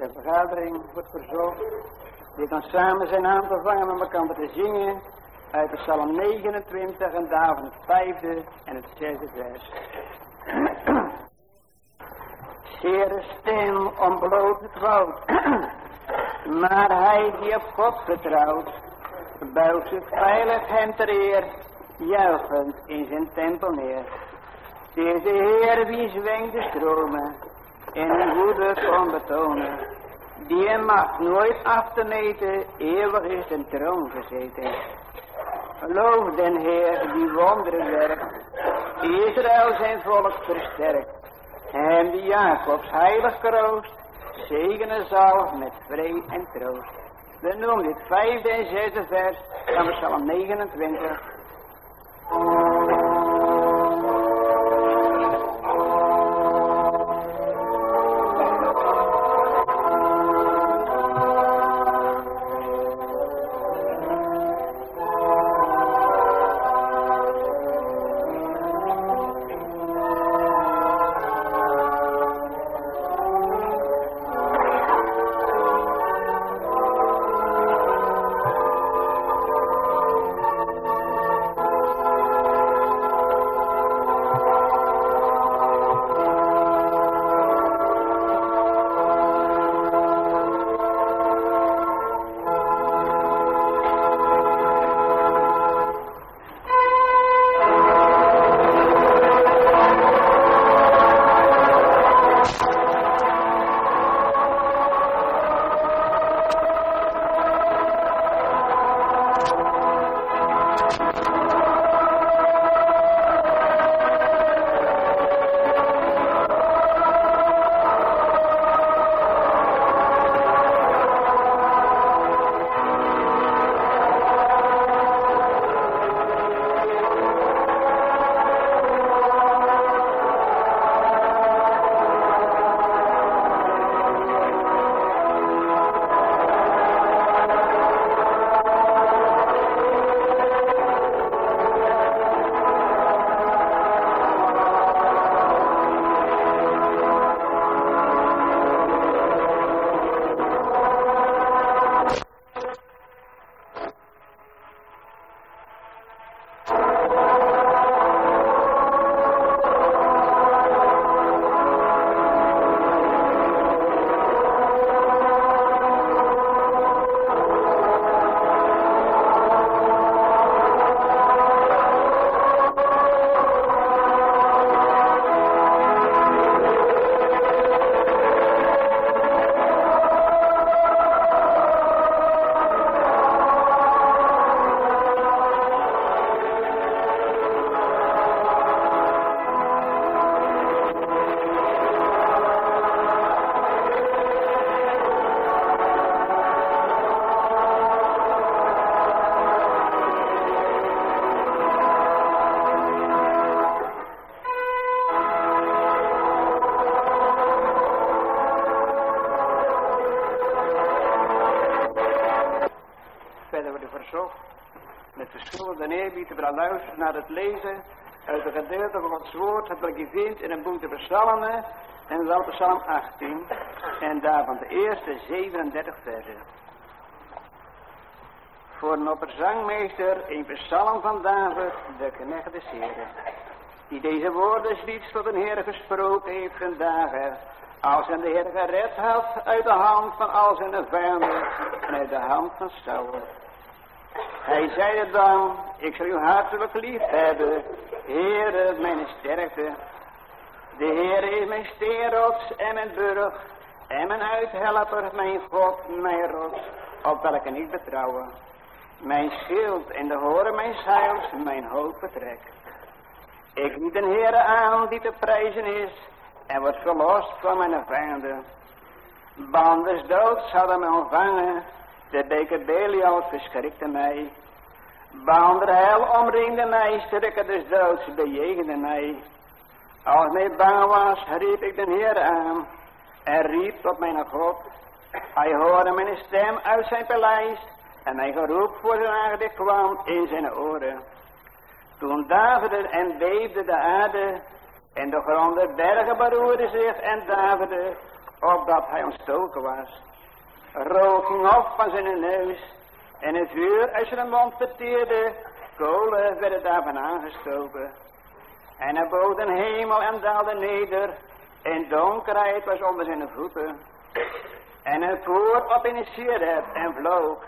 De vergadering wordt verzocht. Die kan samen zijn aan te vangen met elkaar te zingen. Uit de Psalm 29 en daarvan het vijfde en het zesde vers. Zeer stil ontbloot het woud. maar hij die op God vertrouwt. Buigt zich veilig hem ter eer. Juichend in zijn tempel neer. Deze Heer wie zwengt de stromen. En een goede kon betonen. Die mag nooit af te meten. Eeuwig is zijn troon gezeten. Loof den Heer die wonderen werkt. Israël zijn volk versterkt. En die Jacobs heilig kroost. Zegenen zal met vrede en troost. We noemen dit vijfde en zesde vers van Psalm 29. Naar het lezen uit de gedeelte van het woord, dat je vindt in een boek de psalmen, en wel psalm 18, en daarvan de eerste 37 versen. Voor een opperzangmeester een psalm van David, de knecht des Heren, die deze woorden slechts tot een Heer gesproken heeft vandaag, als hij de Heer gered had uit de hand van al zijn vijanden en uit de hand van Saul. Hij zeide dan, ik zal u hartelijk lief hebben, Heere, mijn sterkte. De Heer is mijn steenrots en mijn burg, en mijn uithelper, mijn God, mijn rots, op welke ik betrouwen. Mijn schild en de horen mijn zeils, mijn hoop betrek. Ik bied een Heere aan die te prijzen is, en wordt verlost van mijn vijanden. Banders dood zouden mij ontvangen, de beker Belial verschrikte mij. Bander hel omringde mij, strikken des doods bejegende mij. Als mij bang was, riep ik de Heer aan en riep tot mijn God. Hij hoorde mijn stem uit zijn paleis en mijn geroep voor zijn aarde kwam in zijn oren. Toen daverde en beefde de aarde en de gronde bergen beroerden zich en daverden opdat hij ontstoken was. Rook ging op van zijn neus, en het vuur uit zijn mond verteerde, kolen werden daarvan aangestoken. En hij bood een hemel en daalde neder, en donkerheid was onder zijn voeten. En hij voer op in een en vloog.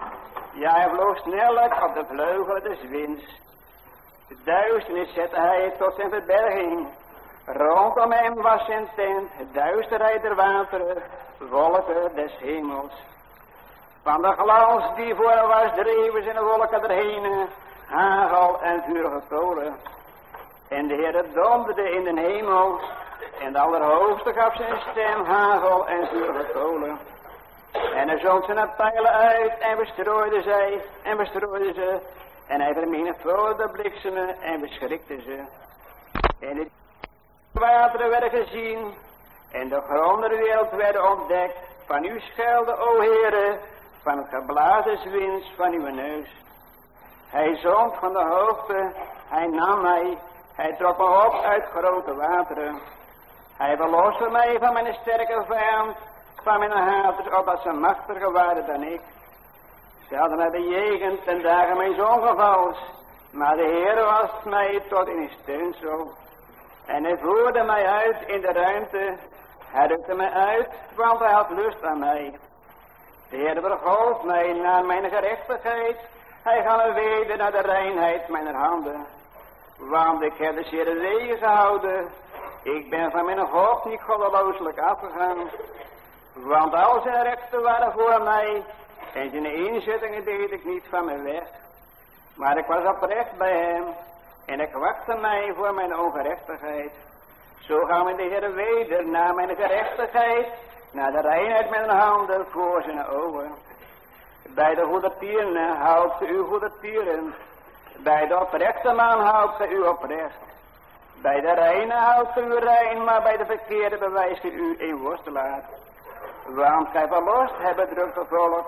Ja, hij vloog sneller op de vleugelen des winds. De duisternis zette hij tot zijn verberging. Rondom hem was zijn tent, duisterheid der wateren, wolken des hemels. Van de glans die voor was, dreven zijn wolken erheen, hagel en vurige kolen. En de Heer donderde in de hemel, en de Allerhoogste gaf zijn stem, hagel en vurige kolen. En hij zond zijn pijlen uit en bestrooide zij en bestrooide ze. En hij vermenigvuldigde bliksemen en beschrikte ze. En de wateren werden gezien en de gronden wereld werden ontdekt. Van uw schelde, o Heere, van het geblazen winst van uw neus. Hij zond van de hoogte, hij nam mij, hij trok me op uit grote wateren. Hij verloste mij van mijn sterke vijand van mijn haters, opdat ze machtiger waren dan ik. Ze hadden mij bejegend ten dagen mijn ongevals, maar de Heer was mij tot in steunsel. En hij voerde mij uit in de ruimte, hij rukte mij uit, want hij had lust aan mij. De Heer vergoost mij naar mijn gerechtigheid, hij gaat me weder naar de reinheid mijn handen. Want ik heb de zere wegen gehouden, ik ben van mijn God niet goddelooselijk afgegaan. Want al zijn rechten waren voor mij en zijn inzettingen deed ik niet van me weg. Maar ik was oprecht bij hem en ik wachtte mij voor mijn ongerechtigheid. Zo gaan we de Heer weder naar mijn gerechtigheid, naar de reinheid met mijn handen voor zijn ogen. Bij de goede tieren houdt ze uw goede tieren. Bij de oprechte man houdt ze u oprecht. Bij de reine houdt ze u rein, maar bij de verkeerde bewijst u een worstelaar. Want gij verlost hebben druk volk,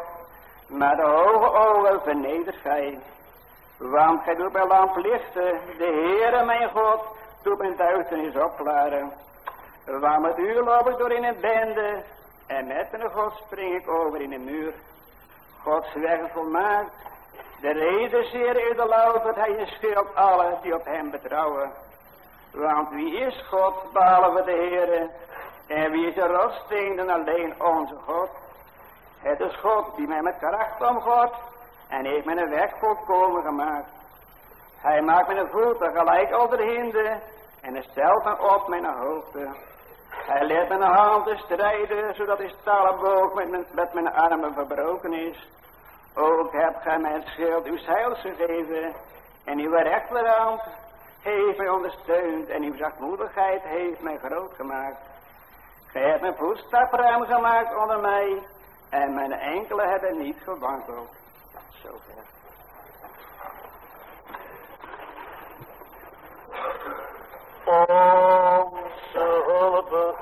maar de hoge ogen vernedert gij. Want gij doet mijn lamp lichten, de Heere mijn God, doet mijn duisternis opklaren. Want met u loop ik door in een bende, en met een God spring ik over in een muur. Gods weg volmaakt, de reden zeer edelouterd, hij is scheelt alle die op hem betrouwen. Want wie is God, behalve de Heere, en wie is de rotsteen dan alleen onze God? Het is God die mij met kracht omgooit en heeft mij een weg volkomen gemaakt. Hij maakt mijn voeten gelijk als de hinde en stelt me op mijn hoogte. Hij leert mijn handen strijden, zodat de stalen met mijn, met mijn armen verbroken is. Ook hebt gij mij schild uw zeils gegeven en uw rechterhand heeft mij ondersteund en uw zachtmoedigheid heeft mij groot gemaakt. Gij hebt mijn voetstap ruim gemaakt onder mij. En mijn enkele hebben niet gewankeld. Zover. Onze hulp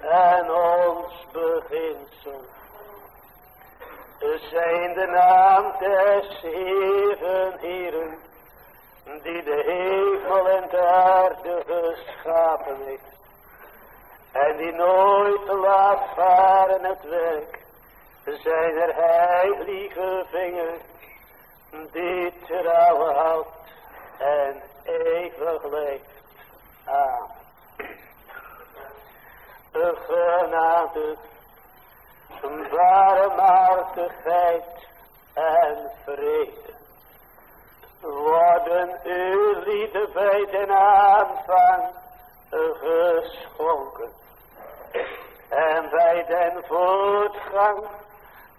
en ons beginsel. Zijn de naam des zeven heren die de hemel en de aarde geschapen heeft. En die nooit laat varen het werk zijn er heilige vinger die trouw houdt en eeuwig leeft. Amen. De genade, barmhartigheid en vrede worden uw lieden bij den aanvang geschonken en bij den voortgang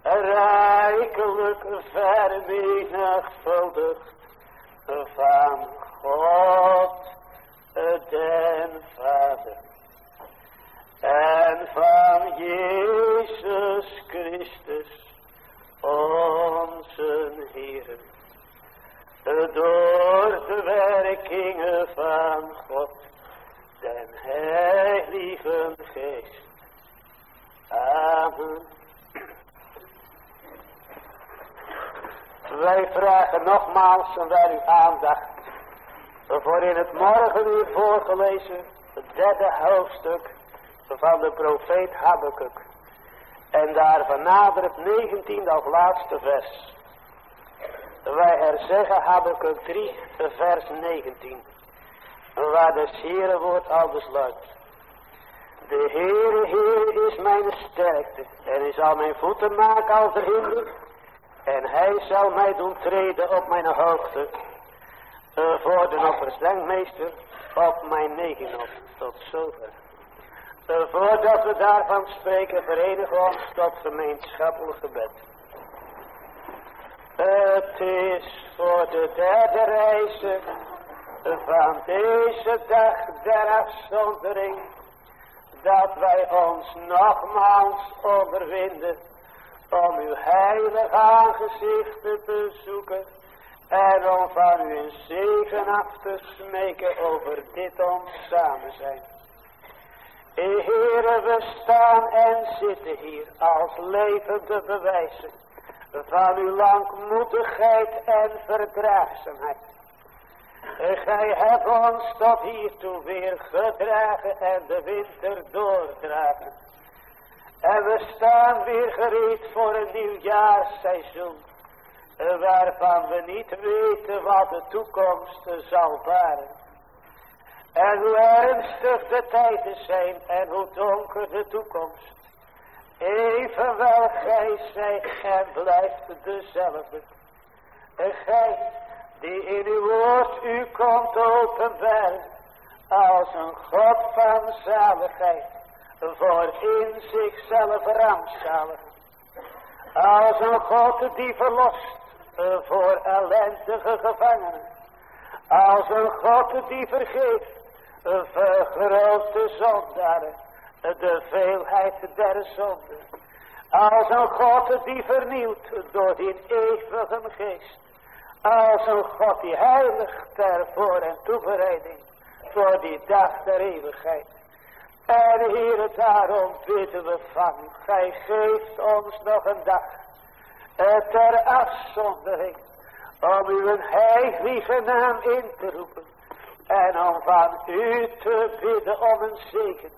rijkelijk vermenigvuldigd van God den Vader en van Jezus Christus onze Heer door de werkingen van God den Heilige Geest Amen. Wij vragen nogmaals en wij uw aandacht voor in het morgen uur voorgelezen, het derde hoofdstuk van de profeet Habakkuk. En daarvan nadert 19 als laatste vers. Wij herzeggen Habakkuk 3 vers 19. Waar de Heere woord al besluit. De Heere, Heere is mijn sterkte. En hij zal mijn voeten maken als. En hij zal mij doen treden op mijn hoogte. Voor de opperzengmeester op mijn negen tot zover. Voordat we daarvan spreken, verenigen we ons tot gemeenschappelijk gebed. Het is voor de derde reize van deze dag der afzondering dat wij ons nogmaals onderwinden om uw heilige aangezicht te zoeken en om van u een zegen af te smeken over dit ons samen zijn. Heere, we staan en zitten hier als levende bewijzen van uw langmoedigheid en verdraagzaamheid. Gij hebt ons tot hiertoe weer gedragen en de winter doordragen. En we staan weer gereed voor een nieuw jaarseizoen. Waarvan we niet weten wat de toekomst zal baren. En hoe ernstig de tijden zijn en hoe donker de toekomst. Evenwel gij zijt en blijft dezelfde. Gij die in uw woord u komt openbaren als een God van zaligheid voor in zichzelf rampzalig. Als een God die verlost voor ellendige gevangenen. Als een God die vergeeft vergrote zondaren de veelheid der zonde. Als een God die vernieuwt door die eeuwige geest. Als een God die heilig ter voor en toebereiding voor die dag der eeuwigheid. En Heer, daarom bidden we van, Gij geeft ons nog een dag ter afzondering om uw heilige naam in te roepen en om van u te bidden om een zegen.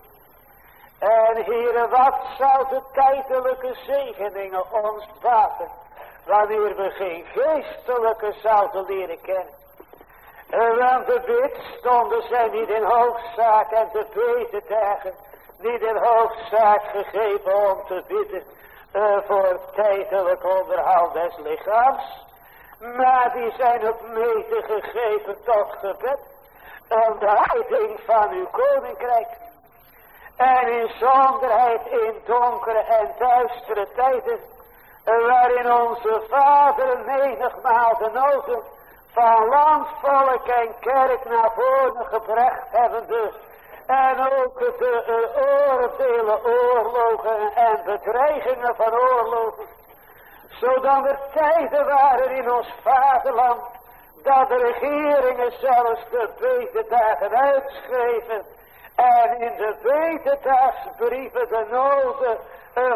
En heren, wat zou de tijdelijke zegeningen ons baten, wanneer we geen geestelijke zouden leren kennen. Want de bidstonden zijn niet in hoofdzaak en de bededagen niet in hoofdzaak gegeven om te bidden uh, voor tijdelijk onderhoud des lichaams. Maar die zijn ook mede gegeven tot gebed om de heiding van uw koninkrijk. En in zonderheid in donkere en duistere tijden, waarin onze vader menigmaal de noden van land, volk en kerk naar voren gebracht hebben. En ook de uh, oordelen, oorlogen en bedreigingen van oorlogen. Zodat er tijden waren in ons vaderland, dat de regeringen zelfs de beter dagen uitschreven en in de beterdagsbrieven de noden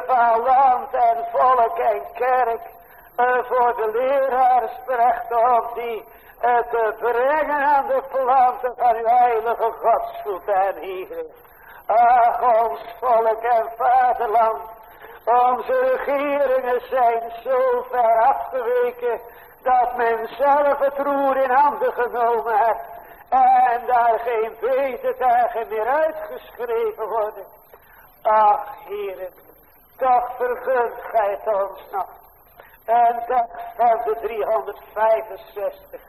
van land en volk en kerk voor de leraars bracht om die te brengen aan de planten van uw heilige godsvoet en hier. Ach, ons volk en vaderland, onze regeringen zijn zo ver afgeweken dat men zelf het roer in handen genomen heeft en daar geen beter dagen meer uitgeschreven worden. Ach, heren, toch vergunt gij het ons nog. En dat van de 365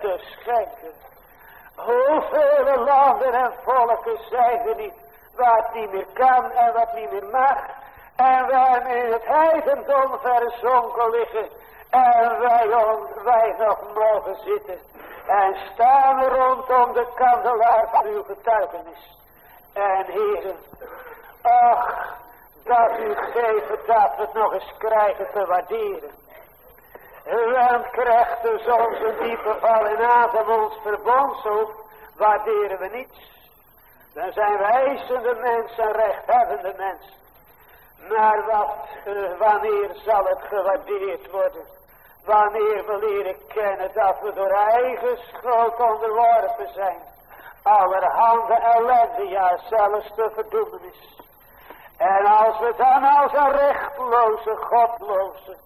te schenken. Hoeveel landen en volken zijn er niet, wat niet meer kan en wat niet meer mag. En waar in het heidendom verzonken liggen. En wij, wij nog mogen zitten en staan rondom de kandelaar van uw getuigenis. En heren, ach, dat u geeft dat we het nog eens krijgen te waarderen. Want krijgt dus onze diepe val in adem ons verbond waarderen we niets. Dan zijn wij eisende mensen, rechthebbende mensen. Maar wat, uh, wanneer zal het gewaardeerd worden? Wanneer we leren kennen dat we door eigen schuld onderworpen zijn. allerhande ellende, ja zelfs de verdoemenis. En als we dan als een rechtloze, godloze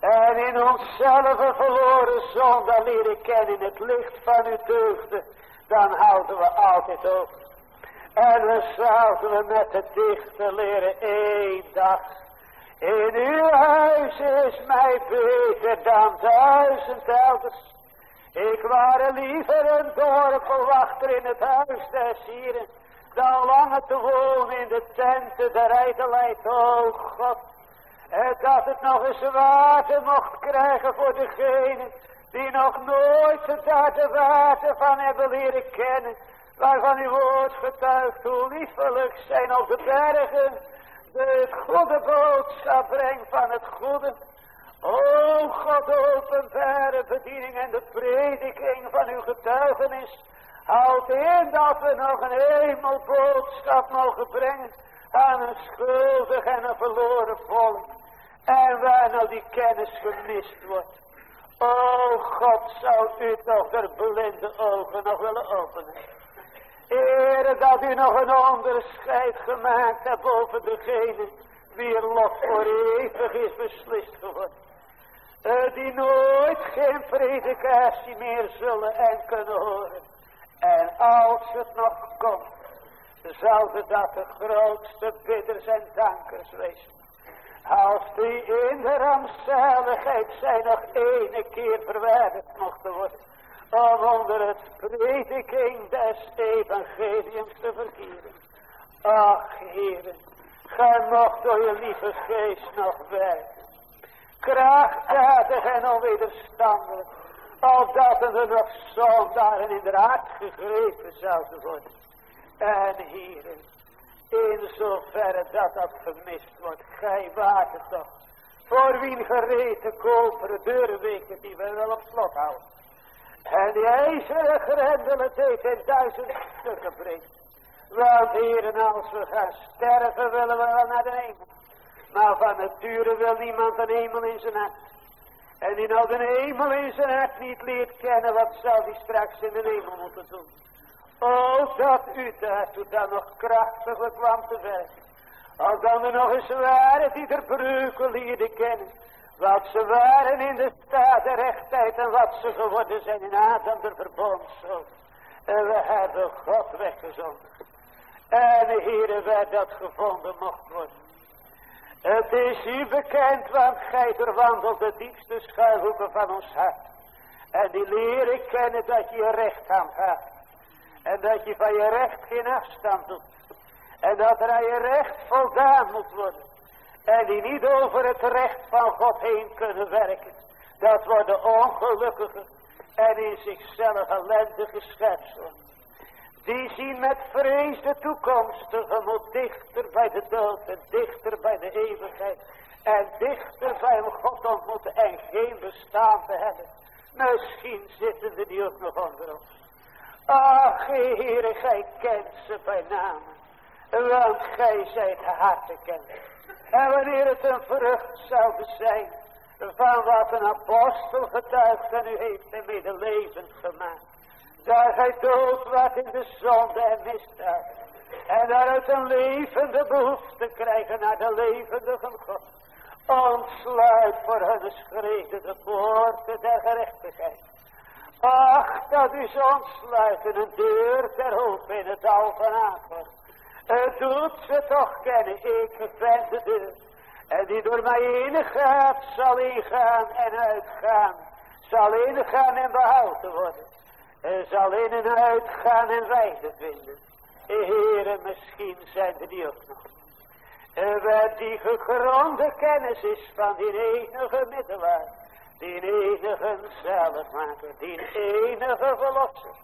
en in onszelf verloren zonde leren kennen in het licht van uw deugden, dan houden we altijd op. En we zouden we met de dichter leren één dag. In uw huis is mij beter dan duizend elders. Ik ware liever een dorpelwachter in het huis des Hieren, dan langer te wonen in de tenten der ijdelheid, o God. En dat het nog eens waarde mocht krijgen voor degene die nog nooit daar de waarde van hebben leren kennen, waarvan uw woord getuigt hoe liefelijk zijn op de bergen, de goede boodschap brengt van het goede. O God, openbare bediening en de prediking van uw getuigenis. Houd in dat we nog een hemelboodschap mogen brengen aan een schuldig en een verloren volk. En waar nou die kennis gemist wordt. O God, zou u toch de blinde ogen nog willen openen. Ere dat u nog een onderscheid gemaakt hebt over degene wie er lot voor eeuwig is beslist geworden. Uh, die nooit geen predikatie meer zullen en kunnen horen. En als het nog komt, zouden dat de grootste bidders en dankers wezen. Als die in de rampzaligheid zijn nog ene keer verwijderd mochten worden. Om onder het prediking des evangeliums te verkeren. Ach heren, gij mocht door je lieve geest nog werken. Krachtdadig en onwederstandelijk. Opdat er nog zondaren in de hart gegrepen zouden worden. En heren, in zoverre dat dat gemist wordt. Gij waart het toch. Voor wie gereten koperen deurweken die we wel op slot houden. En die ijzeren grendelen deed in duizend stukken breekt. Want heren, als we gaan sterven, willen we wel naar de hemel. Maar van nature wil niemand een hemel in zijn hart. En die nou de hemel in zijn hart niet leert kennen, wat zal die straks in de hemel moeten doen? O, dat u daartoe dan nog krachtiger kwam te werken. Als dan er nog eens waren die er breuken leerden kennen. Wat ze waren in de staat der rechtheid en wat ze geworden zijn in Adam de verbondszoon. En we hebben God weggezonden. En de Heere werd dat gevonden mocht worden. Het is u bekend, want gij verwandelt de diepste schuilhoeken van ons hart. En die leren kennen dat je recht gaat. En dat je van je recht geen afstand doet. En dat er aan je recht voldaan moet worden. En die niet over het recht van God heen kunnen werken. Dat worden ongelukkige en in zichzelf ellendige schepselen. Die zien met vrees de toekomst tegemoet dichter bij de dood en dichter bij de eeuwigheid. En dichter bij een God ontmoeten en geen bestaan te hebben. Misschien zitten er die ook nog onder ons. Ach, Heere, gij kent ze bij naam. Want gij zijt kent. En wanneer het een vrucht zou zijn van wat een apostel getuigd aan u heeft en levend gemaakt. Daar gij dood wat in de zonde en misdaad. En daaruit een levende behoefte krijgen naar de levende van God. Ontsluit voor hun schreden de poorten der gerechtigheid. Ach, dat is ontsluiten een deur ter hoop in het dal van Aker. Het doet ze toch kennen, ik ben de deur. En die door mij ingaat, zal ingaan en uitgaan. Zal ingaan en behouden worden. En zal in en uitgaan en wijde vinden. Heren, misschien zijn er die ook nog. En waar die gegronde kennis is van die enige middelaar die enige zaligmaker, die enige verlosser,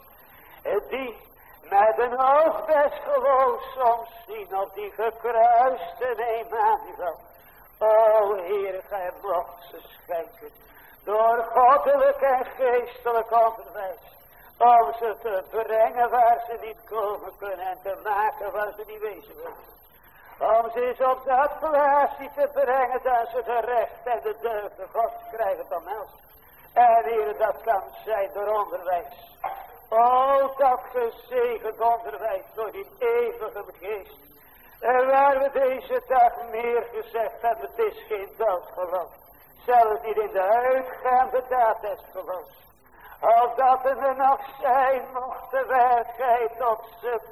die met een oog des geloofs soms zien op die gekruiste Emmanuel. O Heer, gij mocht ze schenken, door goddelijk en geestelijk onderwijs, om ze te brengen waar ze niet komen kunnen en te maken waar ze niet wezen willen. Om ze eens op dat plaatsje te brengen dat ze de recht en de deugde God krijgen van ons. En hier dat kan zijn door onderwijs. O, dat gezegend onderwijs door die eeuwige geest. En waar we deze dag meer gezegd hebben, het is geen doodgeloof. Zelfs niet in de uitgaande daad des geloofs. Of dat er nog zijn mocht, waar gij tot,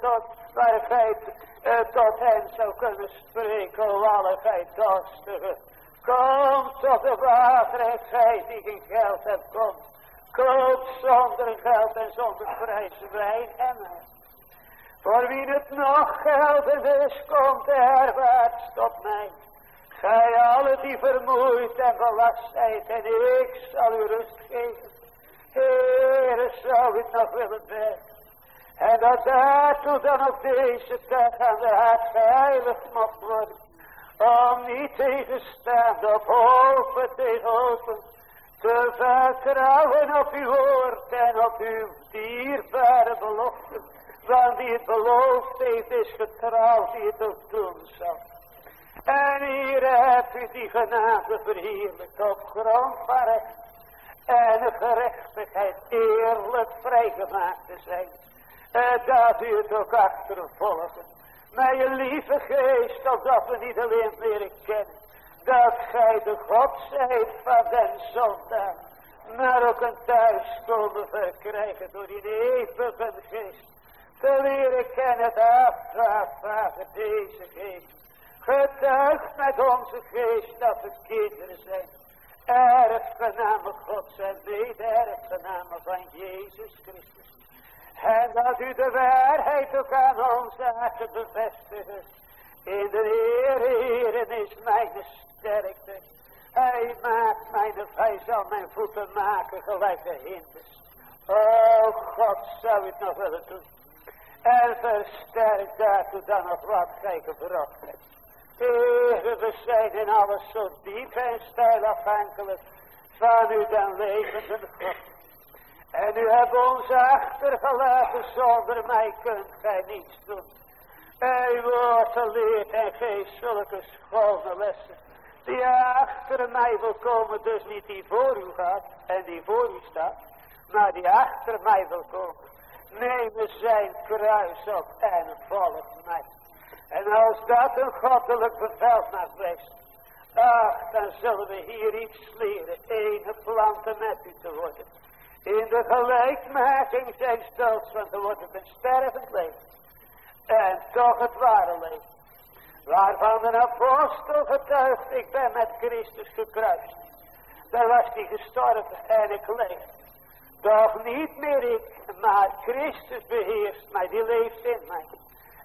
tot, waar gij uh, tot hen zou kunnen spreken, gij dorstigen. Kom tot de waarheid, gij die geen geld hebt, kom. Koop zonder geld en zonder prijs wijn en. Voor wie het nog gelden is, komt herwaarts tot mij. Gij alle die vermoeid en belast zijt, en ik zal u rust geven. Heere, zou ik nog willen bidden. En dat daartoe dan op deze dag aan de hart geheiligd mocht worden. Om niet tegenstaand op hopen tegen hopen. Te vertrouwen op uw woord en op uw dierbare beloften. Want die het beloofd heeft is getrouw die het ook doen zal. En hier hebt u die genade verheerlijkt op grond van en gerechtigheid eerlijk vrijgemaakt te zijn. En dat u het ook achtervolgen. Je lieve geest, dat we niet alleen leren kennen. Dat gij de God zijt van den zondaar. Maar ook een thuiskomen verkrijgen door die eeuwige geest. Te leren kennen het Vader, deze geest. Getuigt met onze geest dat we kinderen zijn. Erfgenamen God zijn mede-erfgenamen van Jezus Christus. En dat u de waarheid ook aan onze harten bevestigen. In de Heer, Heer is mijn sterkte. Hij maakt mijn, hij zal mijn voeten maken gelijk de hinders. Oh God, zou het nog willen doen. En versterk daartoe dan nog wat gij gebracht hebt. We zijn in alles zo diep en stijl afhankelijk van u dan levende God. En u hebt ons achtergelaten, zonder mij kunt gij niets doen. Hij wordt geleerd en geeft zulke schone lessen. Die achter mij wil komen, dus niet die voor u gaat en die voor u staat. Maar die achter mij wil komen. Neem zijn kruis op en volg mij. En als dat een goddelijk bevel mag wezen. Ach, dan zullen we hier iets leren. Ene planten met u te worden. In de gelijkmaking zijn stoots, want dan wordt het een stervend leven. En toch het ware leven. Waarvan de apostel getuigt, ik ben met Christus gekruist. Daar was hij gestorven en ik leef. Doch niet meer ik, maar Christus beheerst mij, die leeft in mij.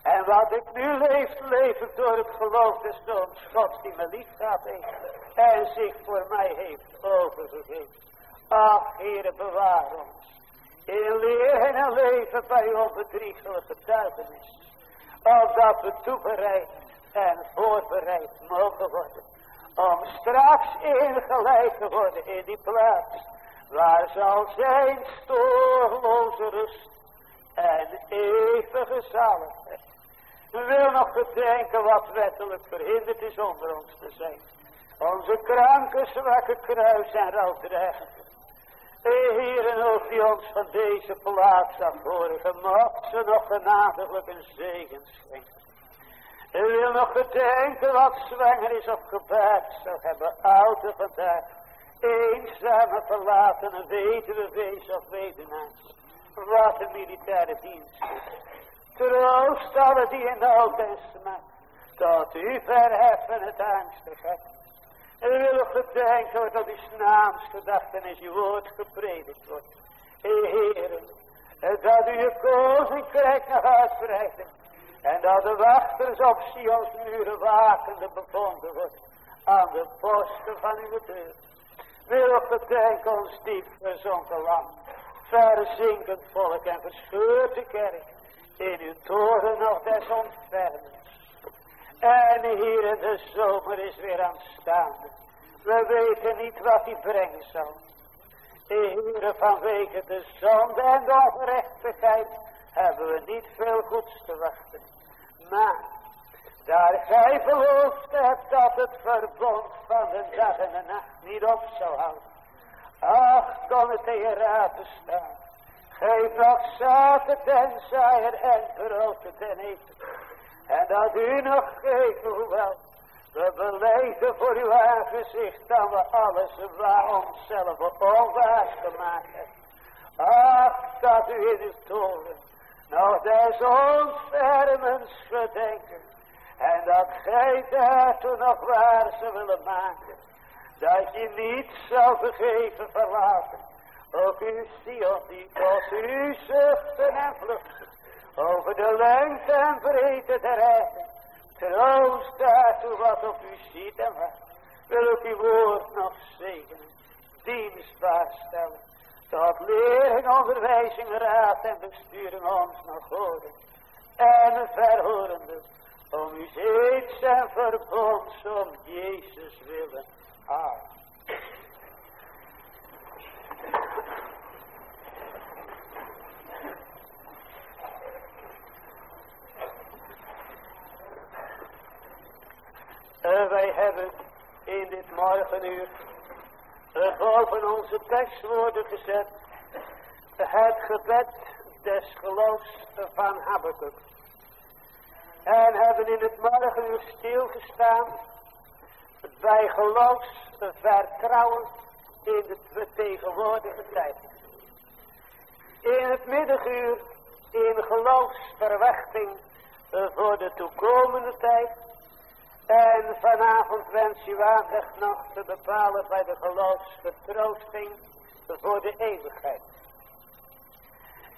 En wat ik nu leef, leef ik door het geloof des Zoons Gods die me lief gaat heeft. En zich voor mij heeft overgegeven. Ach, Heere, bewaar ons. In leren en leven bij onbedriegelijke getuigenis. Opdat we toebereid en voorbereid mogen worden. Om straks ingeleid te worden in die plaats. Waar zal zijn stoorloze rust en eeuwige zaligheid. We willen nog bedenken wat wettelijk verhinderd is onder ons te zijn. Onze kranke, zwakke kruis en rouwdreigend. Heer, en ook die ons van deze plaats afhoren, mocht ze nog genadiglijk een zegen schenken. U wil nog gedenken wat zwanger is of gebaard zou hebben, oude vandaag. Eenzame verlaten, weduwe, wees of wedenaars. Wat een militaire dienst. Troost alle die in de oude smaak. Tot u verheffen het angstigheid. En we willen gedenken dat uw naamsgedachtenis uw woord gepredikt wordt. Heere, dat u je koninkrijk nog uitbreidt. En dat de wachters op Sions muren wakende bevonden wordt. Aan de posten van uw deur. Wil gedenken ons diep verzonken land. Verzinkend volk en verscheurd de kerk. In uw toren nog des ontfermens. En hier in de zomer is weer aanstaande. We weten niet wat hij brengen zal. Heere, vanwege de zonde en de ongerechtigheid hebben we niet veel goeds te wachten. Maar, daar gij beloofd hebt dat het verbond van de dag en de nacht niet op zou houden. Ach, kon het tegen raad staan. Geef nog zaten ten zaaier en brood ten eten. En dat u nog geven, hoewel we beleiden voor uw aangezicht dat we alles waar onszelf onwaar gemaakt. Ach, dat u in uw toren nog des ontfermens gedenken. En dat gij daartoe nog waar zou willen maken. Dat je niet zou vergeven verlaten. Ook u die tot u zuchten en vluchten. Over de lengte en breedte der aarde. Troost daartoe wat op u ziet en wat. Wil ik uw woord nog zegenen. Dienstbaar stellen. Tot lering, onderwijzing, raad en besturing ons nog horen. En verhorende. Om u steeds en verbonds om Jezus willen. Amen. Wij hebben in dit morgenuur boven onze tekstwoorden gezet het gebed des geloofs van Habakkuk. En hebben in het morgenuur stilgestaan bij geloofs vertrouwen in de tegenwoordige tijd. In het middaguur in geloofsverwachting voor de toekomende tijd. En vanavond wens u aandacht nog te bepalen bij de geloofsvertroosting voor de eeuwigheid.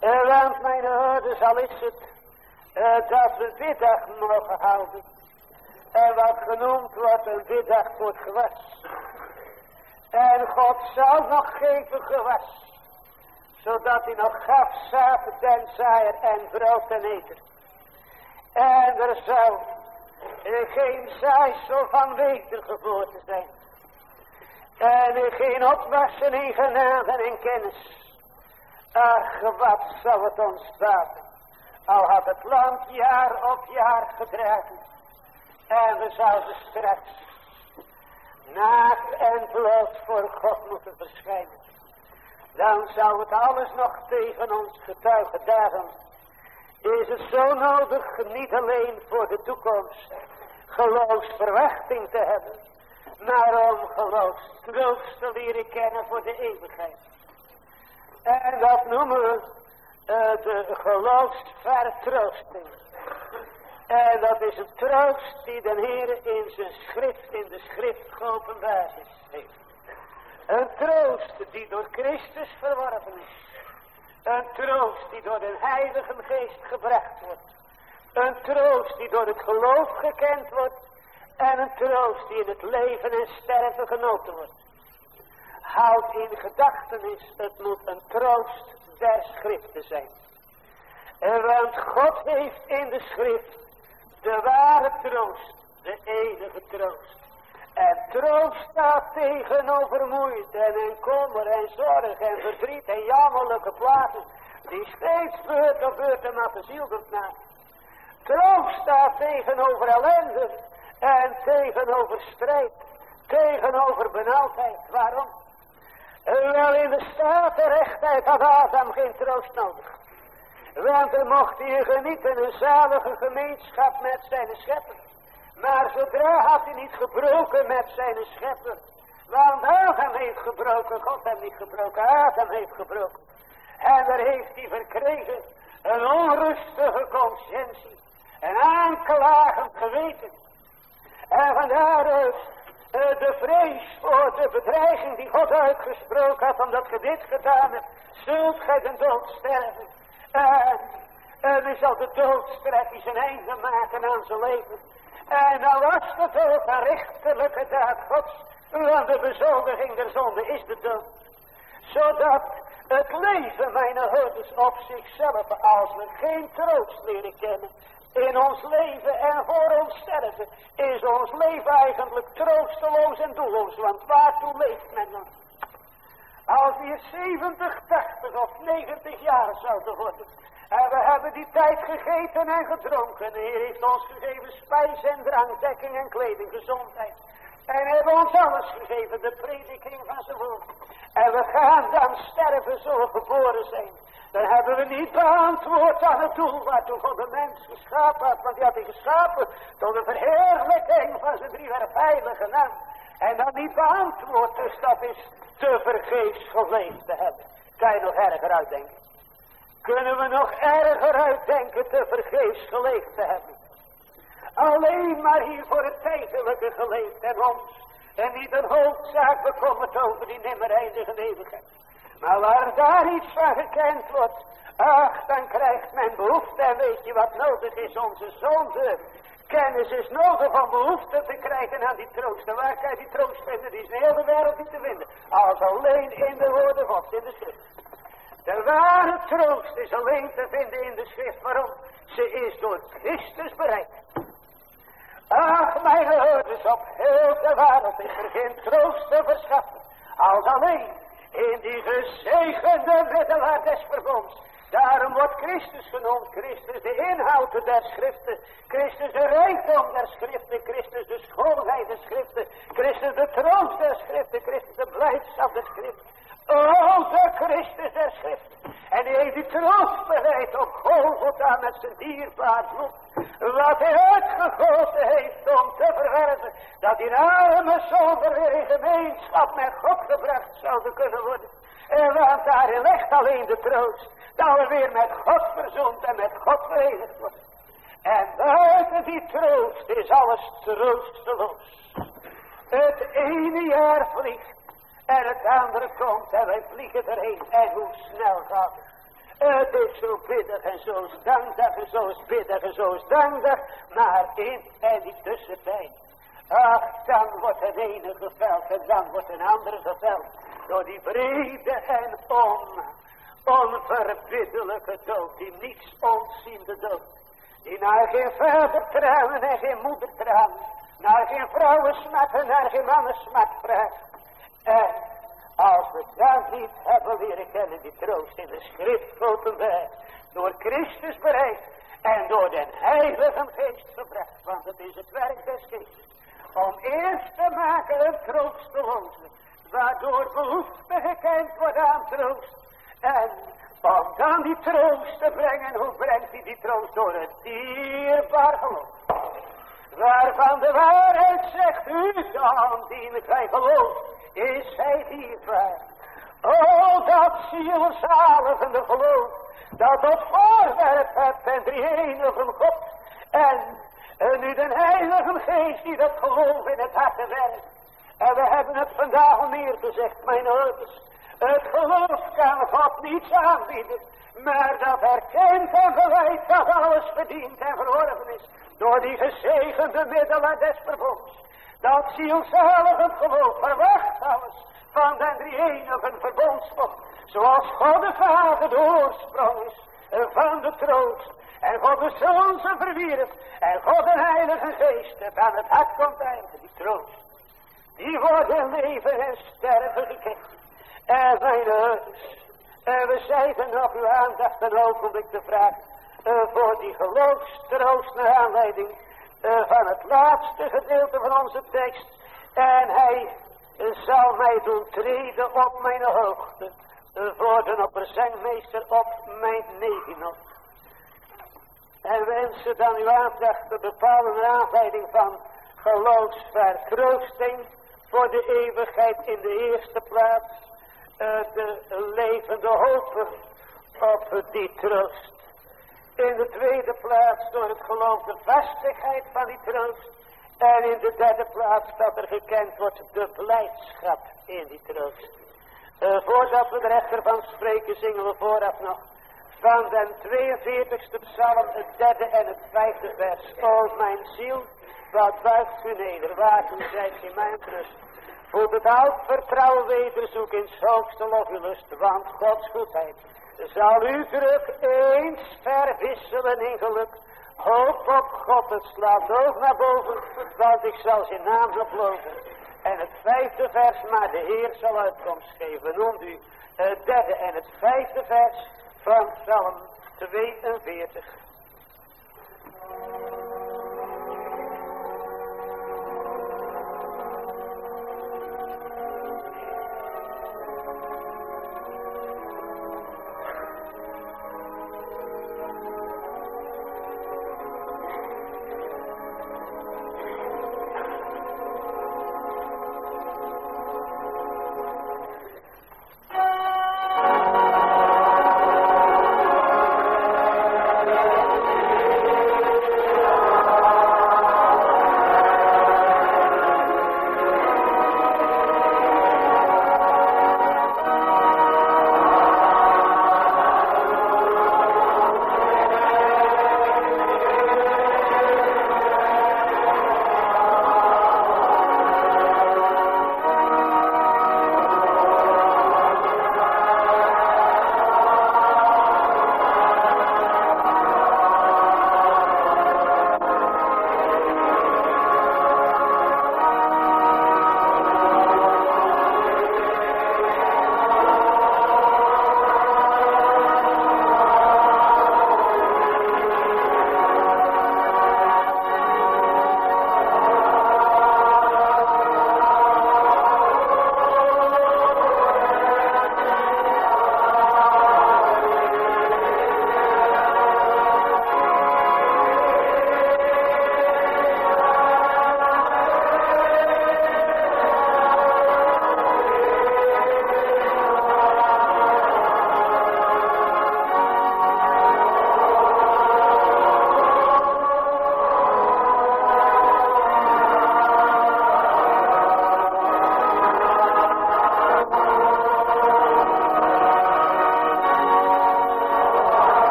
Uh, want mijn hoorders, al het uh, dat we middag mogen houden. En wat genoemd wordt een middag voor het gewas. En God zal nog geven gewas. Zodat hij nog gaf zaten ten zaaier en brood ten eter. En er zou geen zaaisel van wedergeboorte zijn. En geen opwassen in genade en kennis. Ach, wat zou het ons baten. Al had het land jaar op jaar gedragen. En we zouden straks naakt en bloot voor God moeten verschijnen. Dan zou het alles nog tegen ons getuigen. Daarom is het zo nodig niet alleen voor de toekomst geloofsverwachting te hebben. Maar om geloofstroost te leren kennen voor de eeuwigheid. En dat noemen we uh, de geloofsvertroosting. En dat is een troost die de Heer in zijn schrift, in de schrift geopenbaard heeft. Een troost die door Christus verworven is. Een troost die door de Heilige Geest gebracht wordt. Een troost die door het geloof gekend wordt. En een troost die in het leven en sterven genoten wordt. Houd in gedachtenis, het moet een troost der schriften zijn. En want God heeft in de schrift de ware troost, de enige troost. En troost staat tegenover moeite en kommer en zorg en verdriet en jammerlijke plaatsen. Die steeds beurt op beurt maar ziel na. Troost staat tegenover ellende en tegenover strijd. Tegenover benauwdheid. Waarom? Wel in de staat rechtheid had Adam geen troost nodig. Want er mocht hij genieten een zalige gemeenschap met zijn schepper. Maar zodra had hij niet gebroken met zijn schepper. Want Adam heeft gebroken, God heeft niet gebroken, Adam heeft gebroken. En daar heeft hij verkregen een onrustige conscientie. Een aanklagend geweten. En vandaar uh, de vrees voor de bedreiging die God uitgesproken had, omdat je dit gedaan hebt, zult gij de dood sterven. En, en hij zal de doodstraf zijn einde maken aan zijn leven. En dan was het een rechterlijke daad gods, want de bezoldiging der zonde is de dood. Zodat het leven, mijn houders, op zichzelf, als we geen troost leren kennen, in ons leven en voor ons sterven, is ons leven eigenlijk troosteloos en doelloos. Want waartoe leeft men dan? Als we 70, 80 of 90 jaar zouden worden. En we hebben die tijd gegeten en gedronken. De Heer heeft ons gegeven spijs en drank, dekking en kleding, gezondheid. En hebben ons alles gegeven, de prediking van zijn woord. En we gaan dan sterven zo geboren zijn. Dan hebben we niet beantwoord aan het doel waartoe de mens geschapen had. Want die had hij geschapen tot de verheerlijking van zijn drie heilige naam. En dan niet beantwoord, dus dat is te vergeefs geleefd te hebben. Kan je nog erger uitdenken? Kunnen we nog erger uitdenken te vergeefs geleefd te hebben? Alleen maar hier voor het tijdelijke geleefd en ons. En niet een hoofdzaak bekommerd over die nimmer eindige eeuwigheid. Maar waar daar iets van gekend wordt, ach, dan krijgt men behoefte. En weet je wat nodig is? Onze zonde. Kennis is nodig om behoefte te krijgen aan die troost. En waar kan je die troost vinden? Die is in de hele wereld niet te vinden. Als alleen in de woorden Gods, in de schrift. De ware troost is alleen te vinden in de schrift. Waarom? Ze is door Christus bereikt. Ach, mijn hoorders, op heel de wereld is er geen troost te verschaffen. Als alleen in die gezegende middelaar des verbonds. Daarom wordt Christus genoemd. Christus de inhoud der schriften. Christus de rijkdom der schriften. Christus de schoonheid der schriften. Christus de troost der schriften. Christus de blijdschap der schriften. O, de Christus der schrift. En hij heeft die troost bereid op Golgotha met zijn dierbaar bloed. Wat hij uitgegoten heeft om te verwerven. Dat die arme zonder gemeenschap met God gebracht zouden kunnen worden. En want daarin ligt alleen de troost. Dat we weer met God verzoend en met God verenigd worden. En buiten die troost is alles troosteloos. Het ene jaar vliegt en het andere komt en wij vliegen erheen. En hoe snel gaat het? Het is zo biddig en zo dankbaar en zo biddig en zo dankbaar. Maar in en die tussentijd. Ach, dan wordt het ene geveld en dan wordt een andere geveld. Door die brede en on, onverbiddelijke dood. Die niets ontziende dood. Die naar geen vader tranen en geen moeder tranen. Naar geen vrouwen smatten, naar geen mannen smat vraagt. En als we dat niet hebben leren kennen, die troost in de schrift openbaar, door Christus bereikt en door den Heilige Geest gebracht, want het is het werk des Geestes, om eerst te maken een troosteloze, waardoor behoefte gekend wordt aan troost, en om dan die troost te brengen, hoe brengt hij die troost door het dierbaar geloof? Waarvan de waarheid zegt, u dan die gij gelooft, is hij dierbaar. Oh, dat zielzaligende geloof, dat tot voorwerp hebt en drie enige God. En, en nu de heilige geest die dat geloof in het hart werkt. En we hebben het vandaag al meer gezegd, mijn ouders. Het geloof kan God niets aanbieden. Maar dat erkent en bewijst dat alles verdiend en verworven is. Door die gezegende middelen des verbonds. Dat zielzalig geloof verwacht alles van den drie enige verbondsvod. Zoals God de Vader de oorsprong is van de troost. En God de Zoon ze verwierf. En God de Heilige Geest van het hart komt eigen die troost. Die worden leven en sterven gekend. En mijn. En we zeiden nog uw aandacht een ogenblik te vragen. voor die geloofstroost naar aanleiding van het laatste gedeelte van onze tekst. En hij uh, zal mij doen treden op mijn hoogte. Voor de opperzengmeester op mijn negenot. En wensen dan uw aandacht te bepalen naar aanleiding van geloofsvertroosting voor de eeuwigheid in de eerste plaats. de levende hopen op die troost. In de tweede plaats door het geloof de vastigheid van die troost. En in de derde plaats dat er gekend wordt de blijdschap in die troost. Uh, voordat we er echter van spreken zingen we vooraf nog van den 42ste psalm het derde en het vijfde vers. O mijn ziel, wat buigt u neder, waartoe zijt in mijn rust. Voelt het oud vertrouwen wederzoek in hoogste lof lust, want Gods goedheid zal u druk eens verwisselen in geluk. Hoop op God, het slaat ook naar boven, want ik zal zijn naam oplopen. En het vijfde vers, maar de Heer zal uitkomst geven. Noemt u het derde en het vijfde vers van Psalm 42.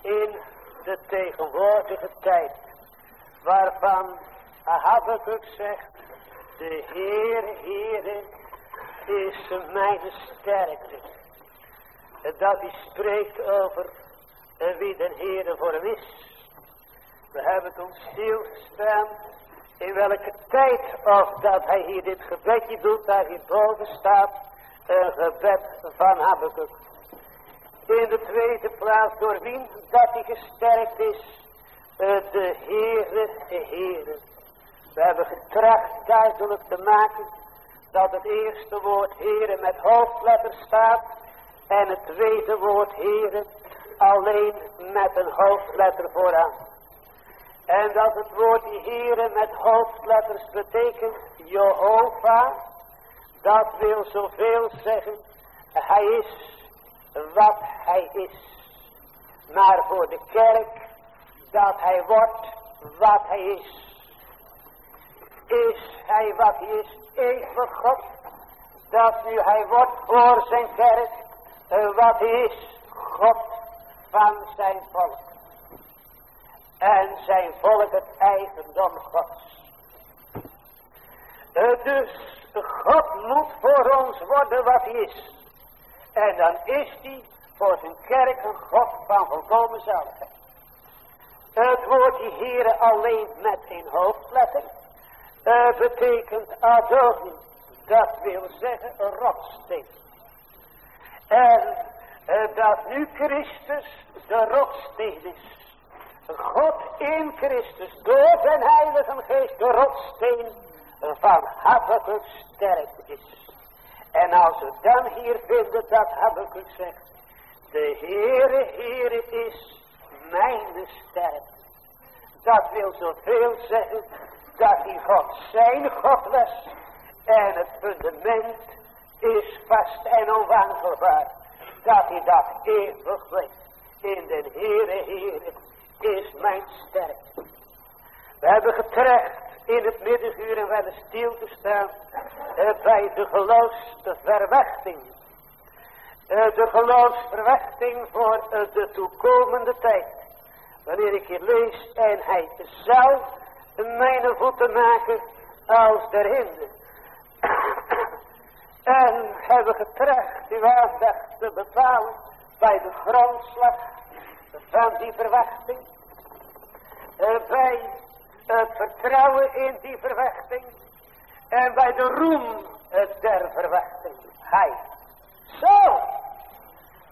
In de tegenwoordige tijd. Waarvan Habakkuk zegt, de Heer, Heere, is mijn sterkte. Dat hij spreekt over wie de Heer voor hem is. We hebben het ons stilgestaan in welke tijd of dat hij hier dit gebedje doet, daar hierboven staat, een gebed van Habakkuk. In de tweede plaats door wie dat hij gesterkt is, de Heere, de Heere. We hebben getracht duidelijk te maken dat het eerste woord Heere met hoofdletter staat en het tweede woord Heere alleen met een hoofdletter vooraan. En dat het woord die Heere met hoofdletters betekent Jehovah. Dat wil zoveel zeggen. Hij is wat hij is. Maar voor de kerk dat hij wordt wat hij is. Is hij wat hij is even God. Dat nu hij wordt voor zijn kerk wat hij is. God van zijn volk en zijn volk het eigendom Gods. Uh, dus God moet voor ons worden wat hij is. En dan is hij voor zijn kerk een God van volkomen zaligheid. Het woord die Heere alleen met een hoofdletter uh, betekent Adoni. Dat wil zeggen een rotsteen. En uh, dat nu Christus de rotsteen is. God in Christus door zijn heilige geest de rotsteen van Habakkuk sterk is. En als we dan hier vinden dat Habakkuk zegt, de Heere, Heere is mijn sterk. Dat wil zoveel zeggen dat die God zijn God was. En het fundament is vast en onwankelbaar. Dat hij dat eeuwig blijft. In de Heere, Heere is mijn sterk. We hebben getrecht in het middenuur en we hebben stilgestaan uh, bij de geloofsverwachting. Uh, de geloofsverwachting voor uh, de toekomende tijd. Wanneer ik hier lees en hij zal mijn voeten maken als de hinde. en hebben getrecht uw aandacht te bepalen bij de grondslag van die verwachting bij het vertrouwen in die verwachting en bij de roem der verwachting. Hij zal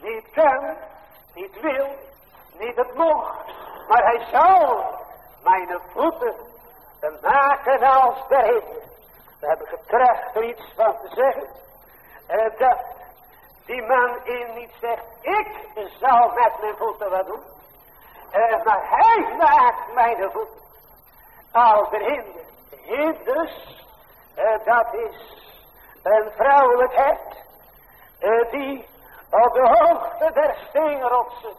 niet kan, niet wil, niet het mocht, maar hij zal mijn voeten maken als de. We hebben getracht er iets van te zeggen. En dat die man in niet zegt, ik zal met mijn voeten wat doen. Uh, maar hij maakt mijn voet als een hinder. Hinders, uh, dat is een vrouwelijkheid uh, die op de hoogte der steenrotsen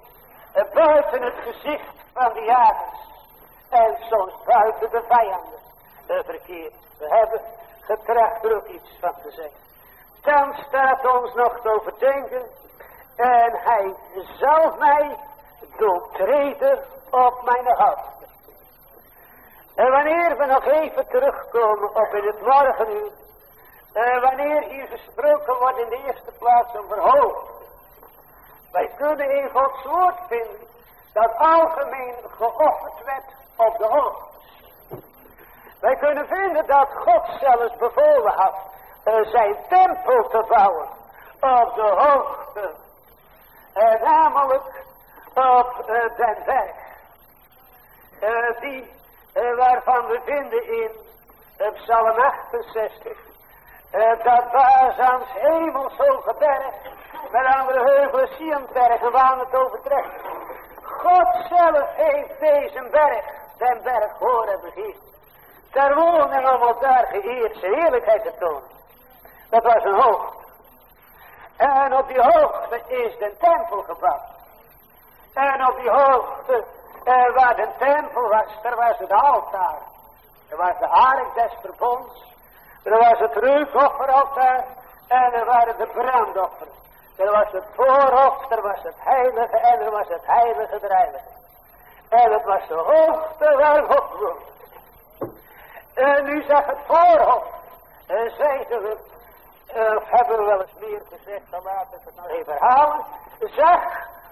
buiten het gezicht van de jagers en soms buiten de vijanden verkeert. We hebben getracht er ook iets van te zeggen. Dan staat ons nog te overdenken en hij zal mij doortreden op mijn hoofd. En wanneer we nog even terugkomen op in het morgenuur, en wanneer hier gesproken wordt in de eerste plaats over hoofd. Wij kunnen in Gods woord vinden dat algemeen geofferd werd op de hoofd. Wij kunnen vinden dat God zelfs bevolen had uh, zijn tempel te bouwen op de hoogte. En namelijk op den berg. Die waarvan we vinden in Psalm 68. dat daar aan hemels hoge berg met andere heuvelen Sionbergen waar het overtreft. God zelf heeft deze berg, den berg horen begeerd. Ter woning om daar geëerd zijn heerlijkheid te tonen. Dat was een hoogte. En op die hoogte is de tempel gebouwd. En op die hoogte uh, waar de tempel was, daar was het altaar. Er was de ark des verbonds. Er was het reukofferaltaar en er waren de brandoffers. Er was het voorhof, er was het heilige en er was het heilige der En het was de hoogte waarop En nu zegt het voorhof. En zeiden we, of hebben we wel eens meer gezegd, dan laten we het nog even herhalen.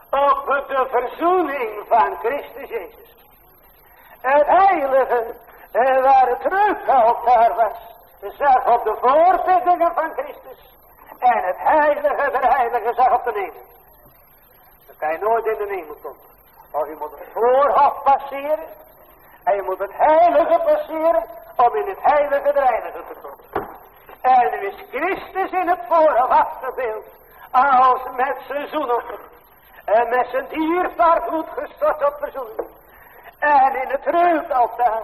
Op de verzoening van Christus Jezus. Het heilige waar het reukhaltaar was. Zeg op de voorbiddingen van Christus. En het heilige der heilige zag op de hemel. Dan kan je nooit in de hemel komen. Of je moet het voorhof passeren. En je moet het heilige passeren. Om in het heilige der te komen. En nu is Christus in het voorhof afgebeeld. Als met zijn zoenoffer. En met zijn dierbaar bloed gestort op verzoening. En in het reukaltaar.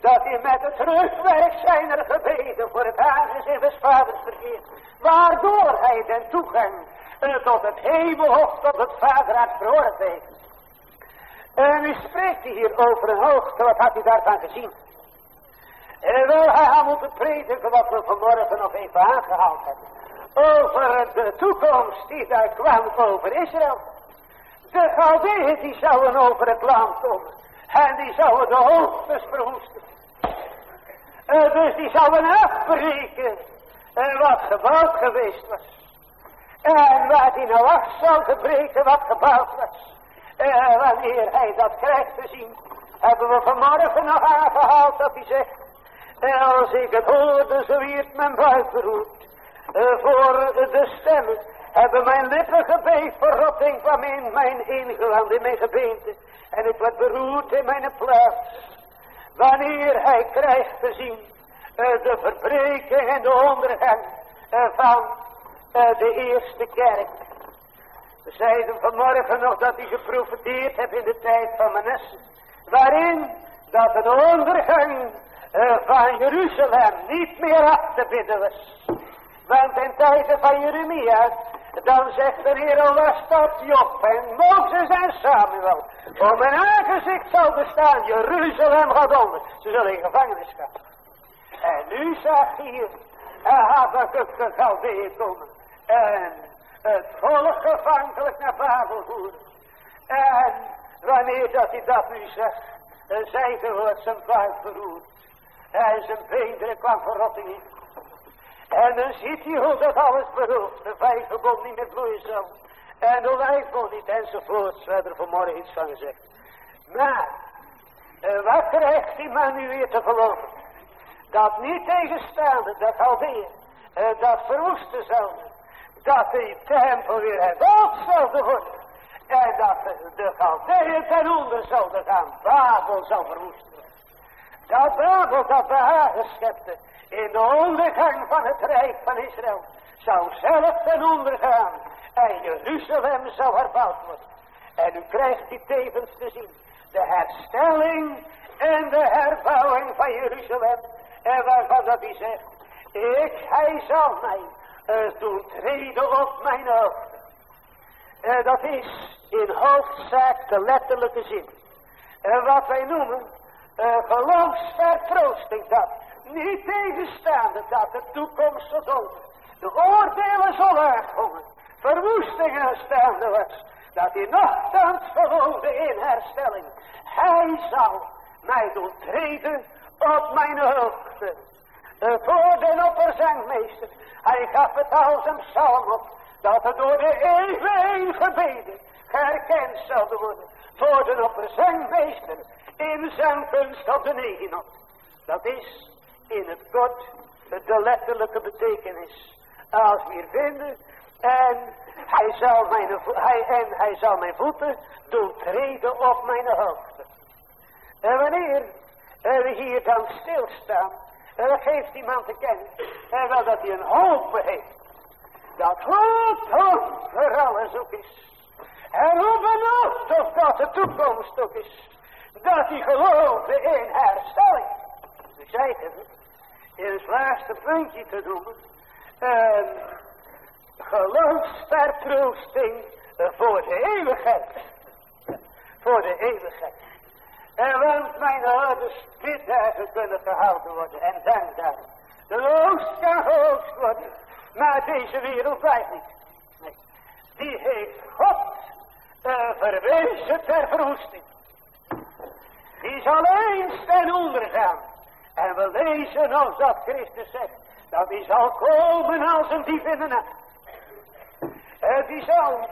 Dat hij met het rugwerk zijn er gebeden voor het aangezicht des vaders verkeert. Waardoor hij den toegang uh, tot het hemelhof, tot het vaderhart verhoord heeft. En nu spreekt hij hier over een hoogte, wat had hij daarvan gezien? En wel, hij had moeten prediken wat we vanmorgen nog even aangehaald hebben. Over de toekomst die daar kwam over Israël. De Galdeeën die zouden over het land komen. En die zouden de hoogtes verwoesten. Uh, dus die zouden afbreken. Wat gebouwd geweest was. En waar hij nou af zou gebreken wat gebouwd was. Uh, wanneer hij dat krijgt te zien. Hebben we vanmorgen nog aangehaald dat hij zegt. als ik het hoorde zo wierd mijn buik beroerd. voor de stemmen hebben mijn lippen gebeefd verrotting kwam in mijn ingeland, in mijn gebeente. En ik werd beroerd in mijn plaats. Wanneer hij krijgt te zien uh, de verbreking en de ondergang uh, van uh, de eerste kerk. We zeiden vanmorgen nog dat hij geprofiteerd heeft in de tijd van Manasse. Waarin dat de ondergang van Jeruzalem niet meer af te bidden was. Want in tijden van Jeremia dan zegt de Heer, al was dat Job en Mozes en Samuel. Om mijn aangezicht zal bestaan, Jeruzalem gaat onder. Ze zullen in gevangenis gaan. En nu zag hier, Habakkuk de Galdeeën komen. En het volk gevankelijk naar Babel voeren. En wanneer dat hij dat nu zegt, zeiden wordt zijn buik verroerd. En zijn beenderen kwam verrotting in. En dan ziet hij hoe dat alles berooft. De vijgenbond niet met vloeizaam. En de wijfbond niet enzovoorts. We hebben er vanmorgen iets van gezegd. Maar, uh, wat krijgt die man nu weer te geloven? Dat niet tegenstaande, dat alweer, uh, dat verwoesten zou. Dat de tempel weer herbouwd zou worden. En dat de, de Galdeeën ten onder zouden gaan. Babel zou verwoesten. Dat Babel dat behagen schepte in de ondergang van het rijk van Israël zou zelf ten onder gaan en Jeruzalem zou herbouwd worden. En u krijgt die tevens te zien, de herstelling en de herbouwing van Jeruzalem. En waarvan dat hij zegt, ik, hij zal mij uh, doen treden op mijn hoofd. Dat is in hoofdzaak de letterlijke zin. En wat wij noemen, uh, geloofsvertroosting dat. Niet tegenstaande dat de toekomst tot over. De oordelen zullen uitkomen. Verwoestingen staande was. Dat hij nogthans geloofde in herstelling. Hij zal mij doen treden op mijn hoogte. De opperzangmeester. Hij gaf het als een psalm op. Dat het door de eeuwen gebeden herkend zouden worden. Voor de opperzangmeester in zijn kunst op de negen op. Dat is in het kort de letterlijke betekenis. Als hier vinden. En hij zal mijn, hij, en hij zal mijn voeten doen treden op mijn hoogte. En wanneer we hier dan stilstaan. Dan geeft iemand te kennen. En wel dat hij een hoop heeft. Dat hoop, hoop voor alles ook is. En hoe benauwd of dat de toekomst ook is. Dat hij geloofde in herstelling. We zeiden het in laatste puntje te doen. Een geloofsvertroosting voor de eeuwigheid. Voor de eeuwigheid. En want mijn ouders biddagen kunnen gehouden worden en dank daar. De oost kan gehoogst worden. Maar deze wereld blijft niet. Nee. Die heeft God uh, verwezen ter verwoesting. Die zal eens ten onder gaan. En we lezen ons dat Christus zegt. Dat hij zal komen als een dief in de nacht. Die zal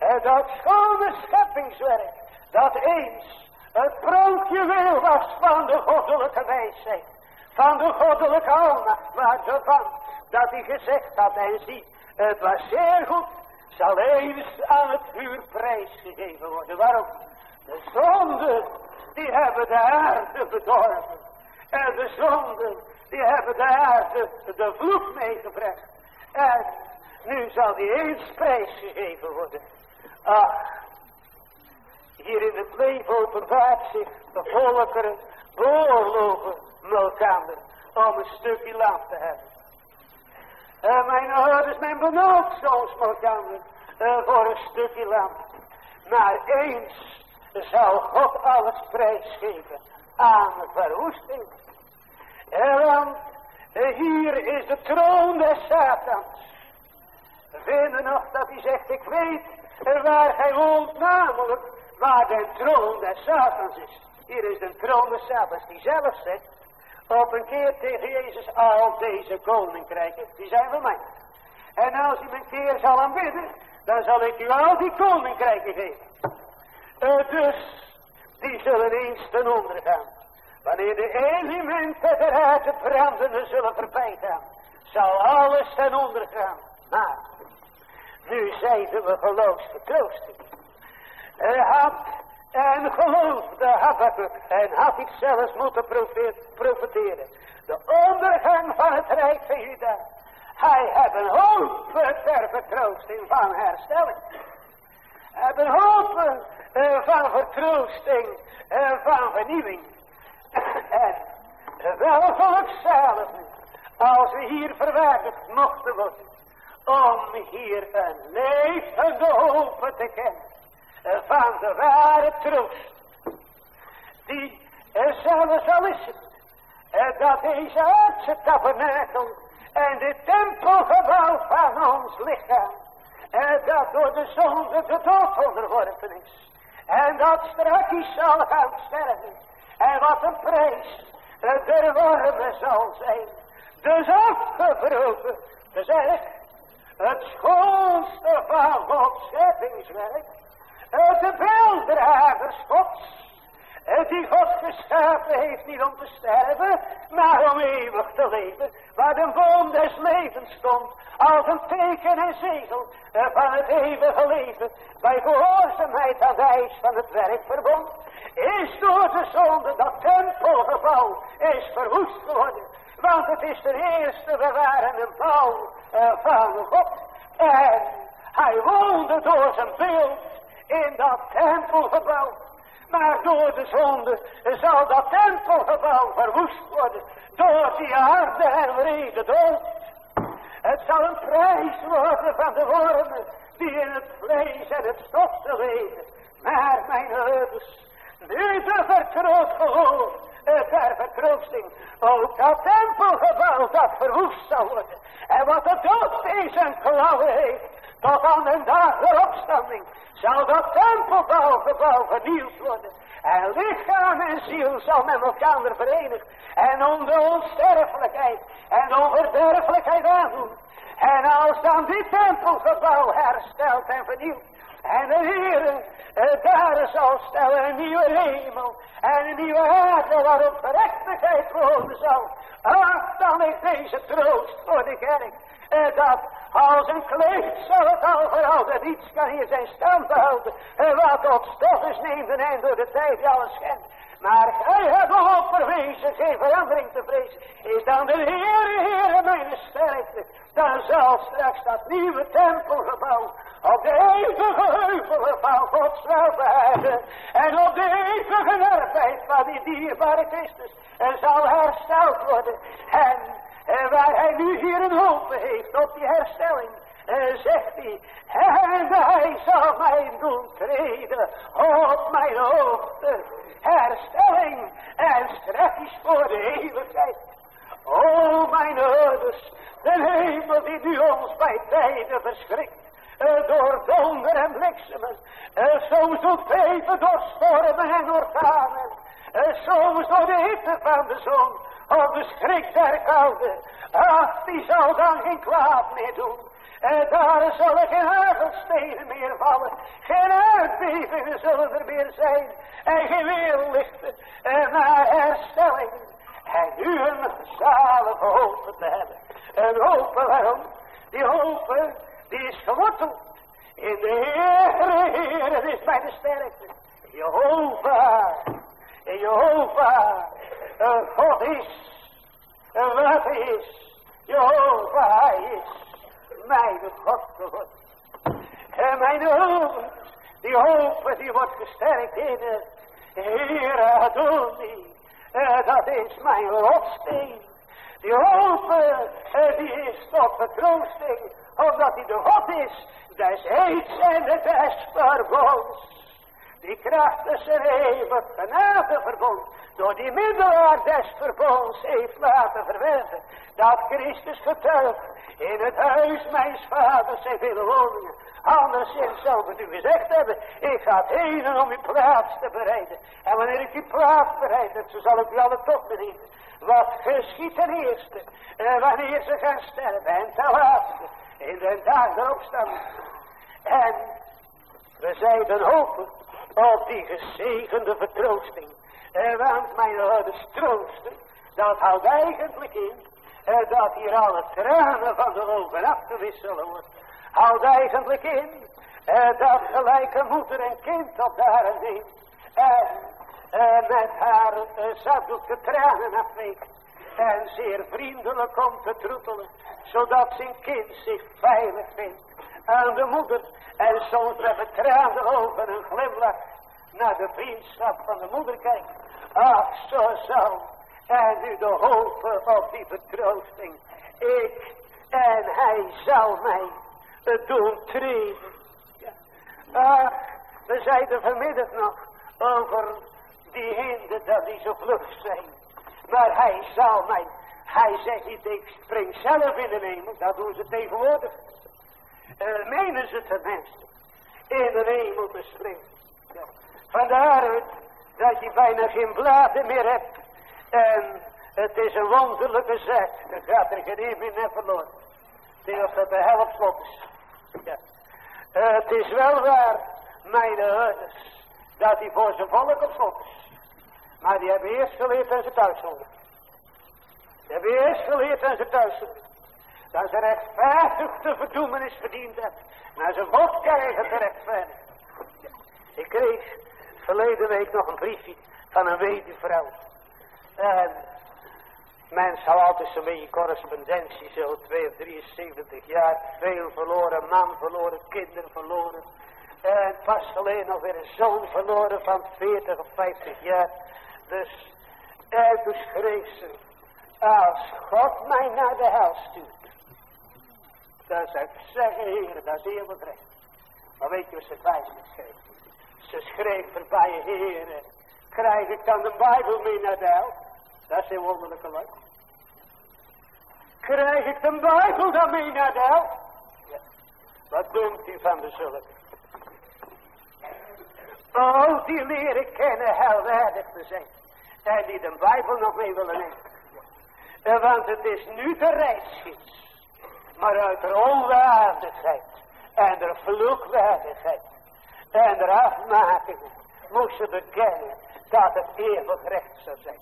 uh, dat schone scheppingswerk. Dat eens het wil was van de goddelijke wijsheid. Van de goddelijke almacht. Waarvan dat hij gezegd had en zie. Het was zeer goed. Zal eens aan het vuur prijsgegeven worden. Waarom? De zonden die hebben de aarde bedorven. En de zonden, die hebben de aarde de vloed meegebracht. En nu zal die eens prijsgegeven worden. Ach, hier in het leven openbaart zich de volkeren beoorloven elkaar om een stukje land te hebben. En mijn ouders, mijn soms elkaar uh, voor een stukje land. Maar eens zal God alles prijsgeven aan verwoesting. Want hier is de troon des Satans. Vinden nog dat hij zegt, ik weet waar hij woont, namelijk waar de troon des Satans is. Hier is de troon des Satans, die zelf zegt, op een keer tegen Jezus, al deze koninkrijken, die zijn van mij. En als u een keer zal aanbidden, dan zal ik u al die koninkrijken geven. Uh, dus, die zullen eens ten onder gaan. Wanneer de elementen eruit het brandende zullen voorbij zal alles ten onder gaan. Maar, nu zeiden we geloofsvertroosting. Hij had en geloofde Habakkuk en had ik zelfs moeten profiteren. De ondergang van het Rijk van Juda. Hij een hoop ter vertroosting van herstelling. Een hoop van vertroosting en uh, van vernieuwing. en wel voor hetzelfde als we hier verwaardigd mochten worden om hier een levende hoop te kennen van de ware troost. Die zelfs al is het, dat deze aardse tabernakel en de tempelgebouw van ons lichaam, dat door de zonde de dood onderworpen is. En dat straks zal gaan sterven. En wat een prijs der wormen zal zijn. Dus afgebroken, dus echt het schoonste van Gods scheppingswerk de beelddragers Gods, die God geschapen heeft niet om te sterven, maar om eeuwig te leven, waar de boom des levens stond, als een teken en zegel van het eeuwige leven, bij gehoorzaamheid aan eis van het werk verbond, is door de zonde dat tempelgebouw is verwoest geworden, want het is de eerste bewarende bouw van God, en hij woonde door zijn beeld in dat tempelgebouw. Maar door de zonde zal dat tempelgebouw verwoest worden. Door die harde en vrede dood. Het zal een prijs worden van de wormen die in het vlees en het stof te leven. Maar mijn ouders, nu de vertrouwd geloof, ter vertroosting, ook dat tempelgebouw dat verwoest zal worden. En wat de dood deze klauwen heeft, tot aan de dag der opstanding, zal dat tempelbouwgebouw vernieuwd worden. En lichaam en ziel zal met elkaar verenigd. En onder onsterfelijkheid en onverderfelijkheid aandoen. En als dan dit tempelgebouw herstelt en vernieuwd. En de Heer eh, daar zal stellen een nieuwe hemel. En een nieuwe aarde waarop gerechtigheid wonen zal. Ach, dan is deze troost voor de kerk. En dat als een kleed zal het al verhouden. Niets kan hier zijn stand behouden. Wat op stof is neemt en door de tijd alles schendt. Maar gij hebt verwezen geen verandering te vrezen. Is dan de Heere, Heere mijn sterkte. Dan zal straks dat nieuwe tempelgebouw op de eeuwige heuvelen van Gods welbehagen. En op de eeuwige arbeid van die dierbare Christus. En zal hersteld worden. En en waar hij nu hier een hoop heeft op die herstelling. En zegt hij, en hij zal mij doen treden op mijn hoogte. Herstelling en strekjes voor de eeuwigheid. O mijn ouders, de hemel die nu ons bij tijden verschrikt. Door donder en bliksemen. Soms doet even door stormen en orkanen. Soms door de hitte van de zon. Of de schrik der koude. Ach, die zal dan geen kwaad meer doen. En daar zullen geen hagelstenen meer vallen. Geen aardbevingen zullen er meer zijn. En geen weerlichten. En maar herstelling. En nu een zalige hoop te hebben. Een hoop waarom? Die hoop die is geworteld. In de Heere, Heere is mijn sterkte. Jehovah. Jehovah. God is. Wat is. Jehovah is mijn God geworden. En mijn hoop, die hoop die wordt gesterkt in het Heer Adonai. Dat is mijn rotsteen. Die hoop, die is tot vertroosting, omdat hij de God is, des heets en des verbonds. Die kracht een eeuwig genade verbond, door die middelaar des verbonds heeft laten verwerven, dat Christus getuigt, in het huis mijns vaders zijn vele woningen. Anderszins zou het u gezegd hebben, ik ga het heen om uw plaats te bereiden. En wanneer ik die plaats bereid heb, zo zal ik u alle toch bedienen. Wat geschiet ten eerste, en wanneer ze gaan sterven, en ten laatste, in de dag staan. En we zeiden hopen op die gezegende vertroosting. En want mijn ouders troosten, dat houdt eigenlijk in eh, dat hier alle tranen van de ogen afgewisseld worden. Houdt eigenlijk in eh, dat gelijke moeder en kind op daar neemt. En eh, met haar uh, zakdoek tranen afweekt. En zeer vriendelijk komt te troetelen. Zodat zijn kind zich veilig vindt aan de moeder. En soms met betraande ogen een glimlach naar de vriendschap van de moeder kijkt. Ach, zo zal en nu de hoop op die vertroosting. Ik en hij zal mij doen treden. Ach, we zeiden vanmiddag nog over die hinden dat die zo vlug zijn. Maar hij zal mij, hij zegt niet ik spring zelf in de hemel, dat doen ze tegenwoordig. Uh, menen ze tenminste, in de hemel te. Ja. Vandaar dat je bijna geen bladen meer hebt en het is een wonderlijke zaak. Er gaat er geen een meer verloren. Tegen dat de helft slot is. Ja. het is wel waar, mijn ouders, dat hij voor zijn volk op slot is. Maar die hebben eerst geleerd aan zijn thuishouden. Die hebben eerst geleerd aan zijn thuishouden. Dat ze rechtvaardig de verdoemenis verdiend hebben. Maar ze God krijgen te rechtvaardigen. Ja. Ik kreeg verleden week nog een briefje van een weduwvrouw. En mens had altijd zo'n beetje correspondentie, zo twee of 73 jaar. Veel verloren, man verloren, kinderen verloren. En pas alleen nog weer een zoon verloren van 40 of 50 jaar. Dus, en schreef ze, als God mij naar de hel stuurt. Dan zou ik zeggen, heer, dat is heel recht. Maar weet je wat ze wijs schreef? Ze schreef erbij, heer, krijg ik dan de Bijbel mee naar de? Dat is een wonderlijke leuk. Krijg ik de Bijbel dan mee naar de? Ja. Wat denkt u van de zullen? Oh, die leren kennen helwaardig te zijn. En die de Bijbel nog mee willen nemen. Want het is nu de reisgids. Maar uit de onwaardigheid. En de vloekwaardigheid. En de afmakingen. Moest ze bekennen dat het eeuwig recht zou zijn.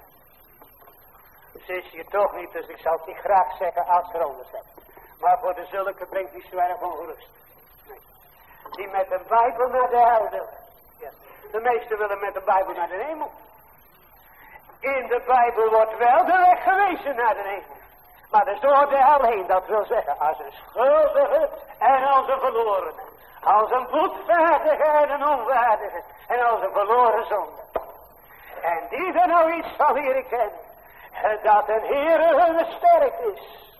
Is hier toch niet, dus ik zou het niet graag zeggen als er onder zijn. Maar voor de zulke brengt die zwerg ongerust. Nee. Die met de Bijbel naar de hel. Ja. De meesten willen met de Bijbel naar de hemel. In de Bijbel wordt wel de weg gewezen naar de hemel. Maar dat de hel heen, dat wil zeggen, als een schuldige en als een verloren. Als een boetvaardige en een onwaardige. En als een verloren zonde. En die er nou iets van leren kennen dat een Heere hun sterk is.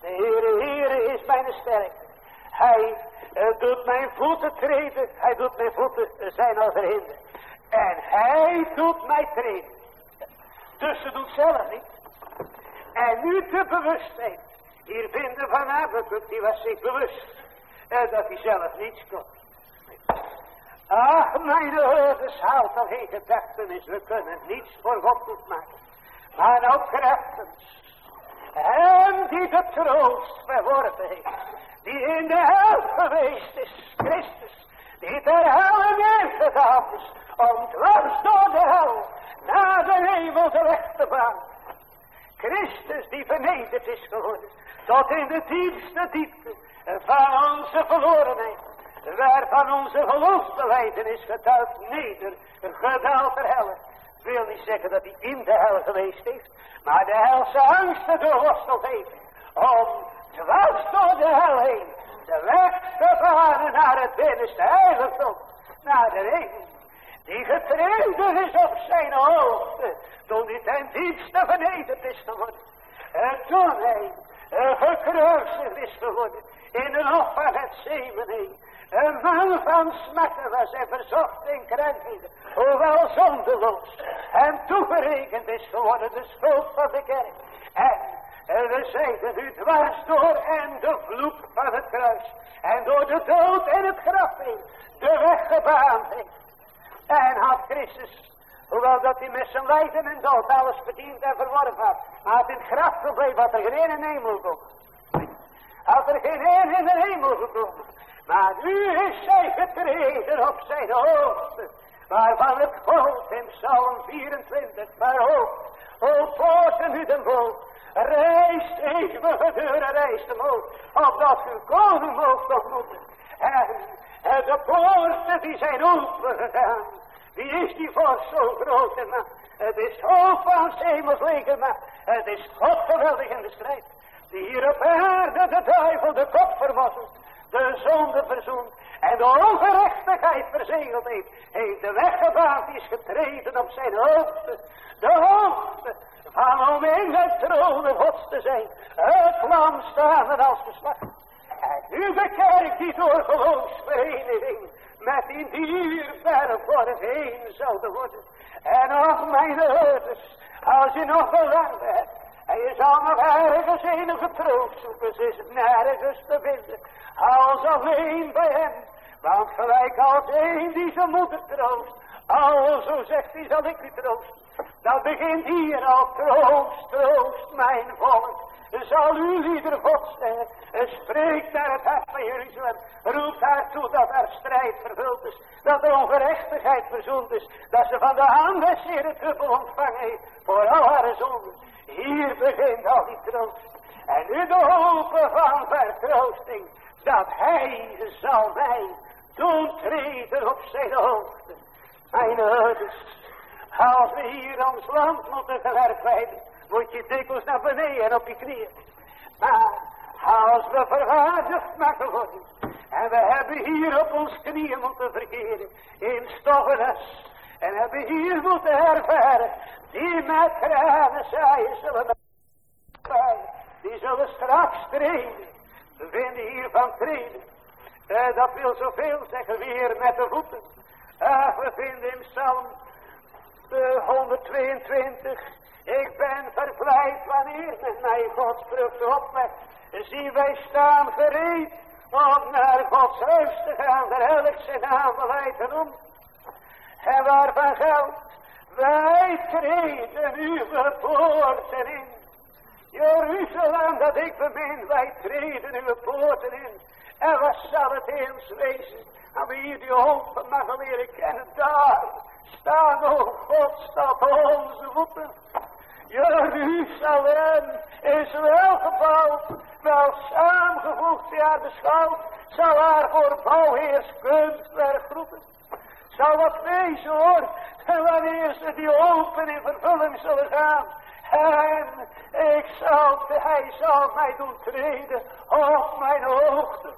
De Heere, Heere is mijn sterkte. Hij uh, doet mijn voeten treden. Hij doet mijn voeten zijn als hinder. En hij doet mij treden. Dus ze doet zelf niet. En nu de bewustheid. Hier vinden van Habakkuk, die was zich bewust. En dat hij zelf niets kon. Ach, mijn hoorders, haalt al geen gedachtenis. We kunnen niets voor God maken. Maar nou krachtens. Hem die de troost verworven heeft. Die in de hel geweest is. Christus. Die ter hel neergegaan is. Om dwars door de hel. Naar de hemel weg te baan. Christus die vernederd is geworden. Tot in de diepste diepte. Van onze verlorenheid waarvan onze geloofsbeleidenis getuigt neder, gedaald ter helle. wil niet zeggen dat hij in de hel geweest is, maar de helse angsten doorworsteld heeft, om dwars door de hel heen, de weg te varen naar het binnenste heiligdom, naar de regen, die getreden is op zijn hoogte, toen hij ten diepste vernederd is geworden. En toen hij gekruisigd is geworden, in een hof van het zeven een man van smakken was en verzocht in krankheden, hoewel zondeloos, en toegerekend is geworden de schuld van de kerk. En we zeiden nu dwars door en de vloek van het kruis, en door de dood en het graf heen, de weg gebaand heeft. En had Christus, hoewel dat hij met zijn en dood alles verdiend en verworven had, had in het graf gebleven, had er geen in de hemel gekomen. Had er geen een in de hemel gekomen. Maar nu is zij getreden op zijn hoogte. Waarvan het volk in Psalm 24 verhoogt. O poorten u den volk. Reist eeuwige deuren, reist omhoog. Opdat u koning moogt ontmoeten. En, en de poorten die zijn opengegaan. Wie is die voor zo groot en Het is hoog van maar Het is God geweldig in de strijd. Die hier op aarde de duivel de kop vermosselt de zonde verzoend en de ongerechtigheid verzegeld heeft, heeft de weg gebaand, is getreden op zijn hoogte, de hoogte van om in het tronen gods te zijn, het lam staan als geslacht. Nu de kerk die door geloofsvereniging met die dierbare vorm heen zouden worden. En nog mijn ouders, als je nog belang hebt, en je zal nog ergens enige troost zoeken, ze is nergens te vinden als alleen bij hem. Want gelijk als een die zijn moeder troost, al zo zegt hij zal ik u troosten. Dat begint hier al troost, troost mijn volk. Zal u lieder God zeggen, spreekt naar het hart van Jeruzalem, roept haar toe dat er strijd vervuld is, dat er ongerechtigheid verzoend is, dat ze van de hand des Heeren dubbel ontvangen heeft voor al haar zonden. Hier begint al die troost. En nu de hoop van vertroosting, dat hij zal mij doen treden op zijn hoogte. Mijn ouders, als we hier ons land moeten verwerpen, moet je dikwijls naar beneden op je knieën. Maar als we verwaardigd maken worden, en we hebben hier op ons knieën moeten verkeren, in stoffenis, en hebben hier moeten ervaren, die met tranen zaaien zullen die zullen straks treden. We vinden hier van treden. Eh, dat wil zoveel zeggen, weer met de voeten. Ah, we vinden in Psalm uh, 122. Ik ben verblijd wanneer met mij Gods vrucht opwekt. Zie wij staan gereed om naar Gods huis te gaan. Daar elk zijn naam beleid om. En waarvan geldt, wij treden uw poorten in. Jeruzalem dat ik bemin, wij treden uw poorten in. En wat zal het eens wezen, we hier die hoop mogen leren kennen. Daar staan, o God, staat onze voeten. Jeruzalem is wel gebouwd, wel samengevoegd, ja de schout zal haar voor bouwheers kunstwerk groepen. Zal wat wezen hoor, wanneer ze die open in vervulling zullen gaan, en ik zal, hij zal mij doen treden op mijn hoogte.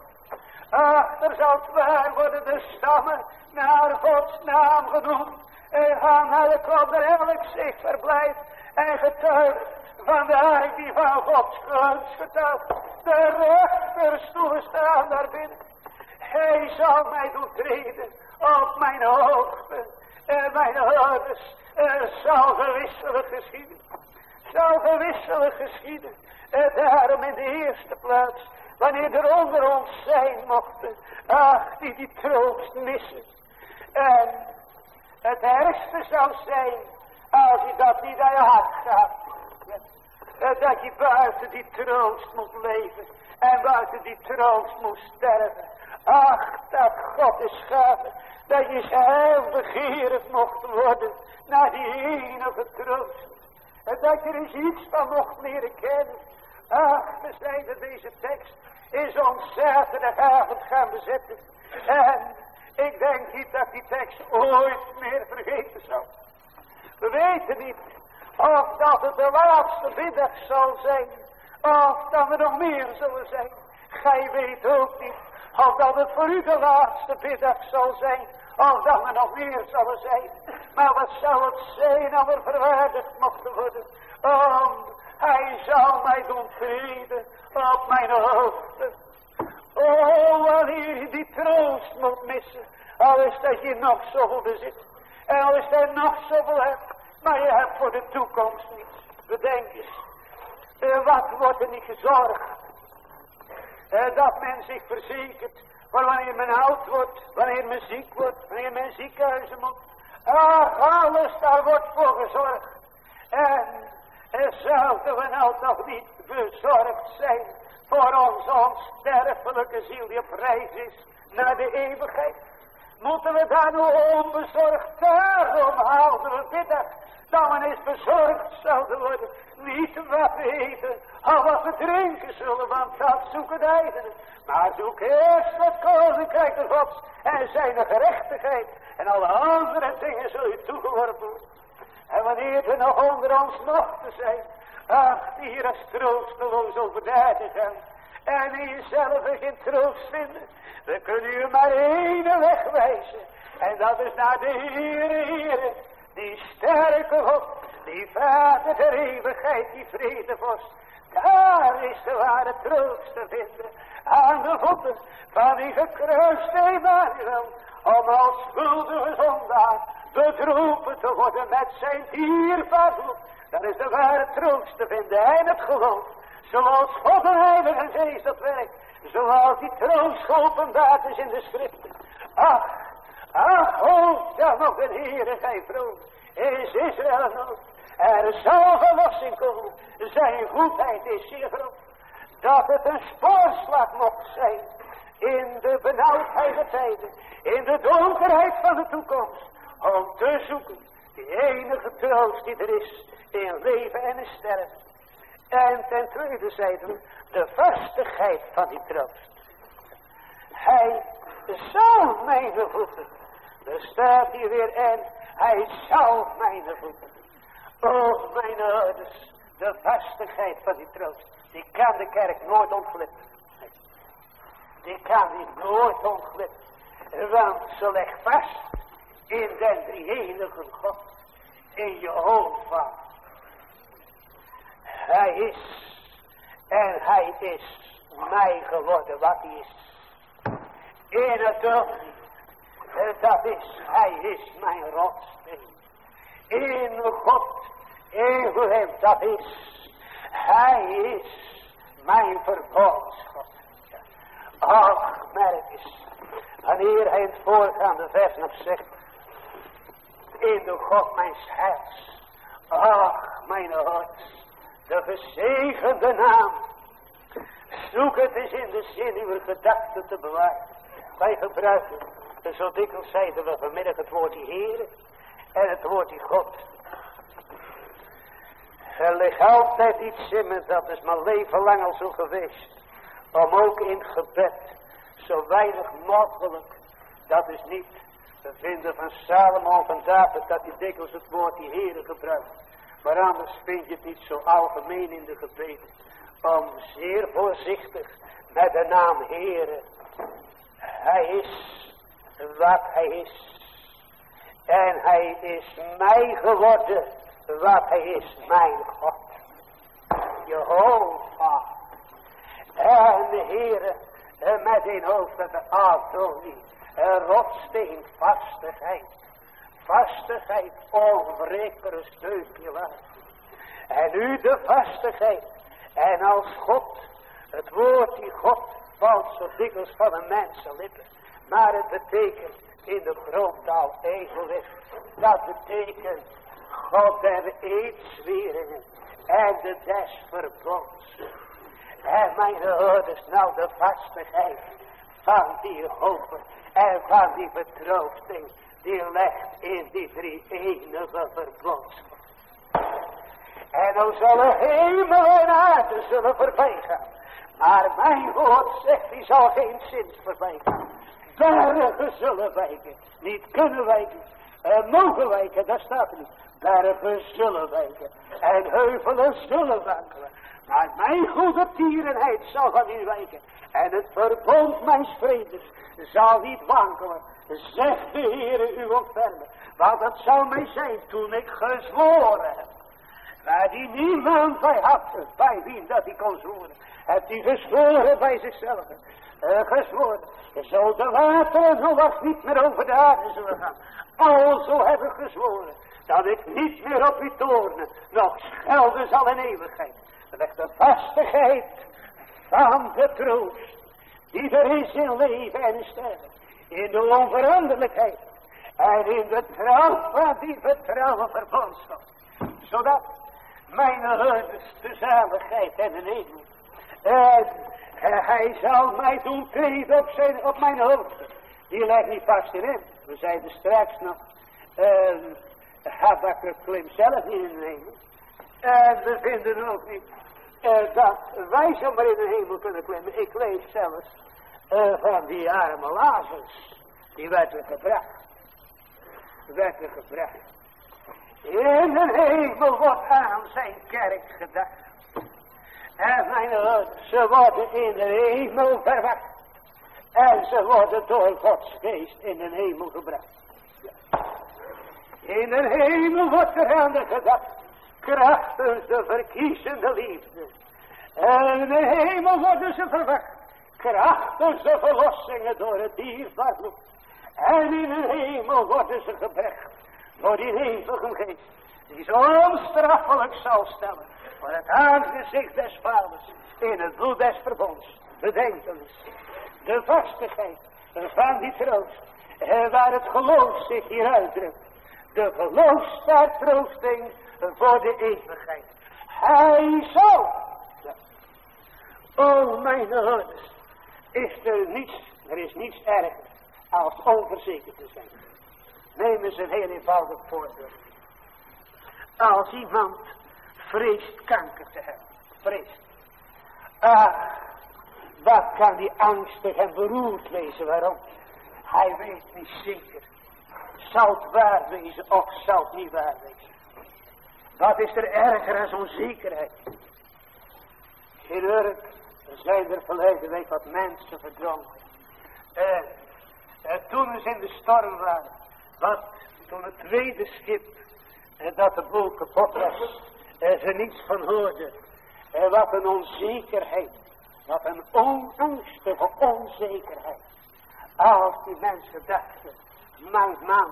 Achter zal het waar worden de stammen naar Gods naam genoemd. En naar de klop er elk zich verblijft en getuigt van de ark die van Gods gunst getuigt. De rechterstoelen staan daar binnen. Hij zal mij doen treden op mijn hoogte. En mijn er zal gewisselijk geschieden. zou gewisselijk geschieden. En daarom in de eerste plaats, wanneer er onder ons zijn mochten, ach, die die troost missen. En het ergste zou zijn, als je dat niet aan je hart gaat. Dat je buiten die troost moet leven. En buiten die troost moet sterven. Ach, dat God is gaven. Dat je heel begeerig mocht worden. Naar die enige troost. En dat je er eens iets van mocht leren kennen. Ach, we zijn deze tekst in zo'n zaterdagavond gaan bezetten. En ik denk niet dat die tekst ooit meer vergeten zal. We weten niet of dat het de laatste middag zal zijn. Of dat we nog meer zullen zijn. Gij weet ook niet of dat het voor u de laatste middag zal zijn. Of dat we nog meer zullen zijn. Maar wat zou het zijn als we verwaardigd mochten worden. Om, hij zal mij doen vrede op mijn hoofd. Oh, wanneer die troost moet missen. Al is dat je nog zoveel bezit. En al is dat nog zoveel hebt. Maar je hebt voor de toekomst niets. Bedenk eens. Uh, wat wordt er niet gezorgd? Uh, dat men zich verzekert. voor wanneer men oud wordt. Wanneer men ziek wordt. Wanneer men ziekenhuizen moet. Alles daar wordt voor gezorgd. En er zouden we nou toch niet bezorgd zijn. Voor onze onsterfelijke ziel die op reis is naar de eeuwigheid. Moeten we daar nu onbezorgd daarom houden we middag dat we eens bezorgd zouden worden. Niet wat we eten of wat we drinken zullen, want dat zoeken de heidenen. Maar zoek eerst het koninkrijk de gods en zijn gerechtigheid. En alle andere dingen zullen je toegeworpen. En wanneer er nog onder ons mochten zijn, ach, die hier als troosteloos over gaan. En in jezelf geen troost vinden. We kunnen u maar één weg wijzen. En dat is naar de Heere, Heere. Die sterke God, die vader der eeuwigheid, die vredevorst. Daar is de ware troost te vinden. Aan de voeten van die gekruiste Emmanuel. Om als schuldige zondaar bedroepen te worden met zijn dierbaar bloed. Daar is de ware troost te vinden en het geloof. Zoals God de Heilige Geest dat werkt. Zoals die troost geopenbaard is in de schriften. Ach, ach, hoog dan nog een Heere, gij vroom. Is Israël nog. Er zal verlossing komen. Zijn goedheid is zeer groot. Dat het een spoorslag mocht zijn. In de benauwdheid der tijden. In de donkerheid van de toekomst. Om te zoeken. De enige troost die er is. In leven en in sterven. En ten tweede zeiden de vastigheid van die troost. Hij zal mijn voeten. Er staat hier weer en hij zal mijn voeten. Oh mijn ouders, de vastigheid van die troost. Die kan de kerk nooit ontglippen. Die kan die nooit ontglippen. Want ze legt vast in den drie God. In je hoofd hij is. En hij is mij geworden wat hij is. In het dat is, hij is mijn rotsteen. In God, in hem, dat is, hij is mijn verbondsgod. Ach, merk eens, wanneer hij in het voorgaande vers nog zegt, in de God mijn heils. Ach, mijn hart, de gezegende naam. Zoek het eens in de zin uw gedachten te bewaren. Wij gebruiken, zo dikwijls zeiden we vanmiddag het woord die Heer en het woord die God. Er ligt altijd iets in me, dat is mijn leven lang al zo geweest. Om ook in gebed, zo weinig mogelijk, dat is niet te vinden van Salomo van David, dat hij dikwijls het woord die Heer gebruikt. Maar anders vind je het niet zo algemeen in de gebeden. Om zeer voorzichtig met de naam Heere. Hij is wat hij is. En hij is mij geworden wat hij is, mijn God. Jehovah. En de Heere met een hoofd de Adonie. Een rotsteen vastigheid vastigheid steupje was. En u de vastigheid. En als God, het woord die God valt zo dikwijls van een mensenlippen. Maar het betekent in de grondtaal evenwicht. Dat betekent God der eetzweringen en de des verbonds. En mijn ouders, nou de vastigheid van die hoop en van die vertroosting, die legt in die drie enige verbondschap. En dan zullen hemel en aarde zullen voorbij gaan. Maar mijn woord zegt, die zal geen zin voorbij gaan. Bergen zullen wijken, niet kunnen wijken, en mogen wijken, dat staat er niet. Bergen zullen wijken en heuvelen zullen wankelen. Maar mijn goede tierenheid zal van u wijken. En het verbond mijn vredes zal niet wankelen. Zegt de u ontfermen. Want het zou mij zijn toen ik gezworen heb. Waar die niemand bij had, bij wie dat hij kon zworen. Heeft hij gezworen bij zichzelf. Uh, gezworen. Zo de wateren nog niet meer over de aarde zullen gaan. Alzo heb ik gezworen. Dat ik niet meer op u toornen. Nog schelden zal in eeuwigheid. Dat de vastigheid van de troost. Die er is in leven en in. In de onveranderlijkheid. En in de trouw van die vertrouwen verbondschap. Zodat mijn herders de zaligheid en de hemel. En hij zal mij doen treden op, zijn, op mijn hoofd. Die lijkt niet vast in hem. We zeiden straks nog. Uh, Habakkuk klimt zelf niet in de hemel. En we vinden ook niet uh, dat wij zomaar in de hemel kunnen klimmen. Ik lees zelfs uh, van die arme Lazarus. Die werd er gebracht. Werd er gebracht. In de hemel wordt aan zijn kerk gedacht. En mijn ouders, ze worden in de hemel verwacht. En ze worden door Gods geest in de hemel gebracht. In de hemel wordt er aan de gedacht. Krachtens de verkiezende liefde. En in de hemel worden ze verwacht. Krachtens de verlossingen door het dierbaar bloed. En in de hemel worden ze gebracht. Door die eeuwige geest. Die zo onstraffelijk zal stellen. Voor het aangezicht des vaders. In het bloed des verbonds. Bedenkenis. De vastigheid van die troost. Waar het geloof zich hier uitdrukt. De geloofsvertroosting voor de eeuwigheid. Hij zal. Ja. O mijn ouders. Is er niets, er is niets erger als onverzekerd te zijn. Neem eens een heel eenvoudig voorbeeld. Als iemand vreest kanker te hebben. Vreest. Ah, wat kan die angstig en beroerd wezen? Waarom? Hij weet niet zeker. Zal het waar wezen of zal het niet waar wezen? Wat is er erger dan onzekerheid? In Urk zijn er verleden week wat mensen verdronken. En, en toen ze in de storm waren, wat toen het tweede schip, en dat de boel kapot was, ze niets van hoorden. En wat een onzekerheid, wat een onangstige onzekerheid. Als die mensen dachten, mijn man,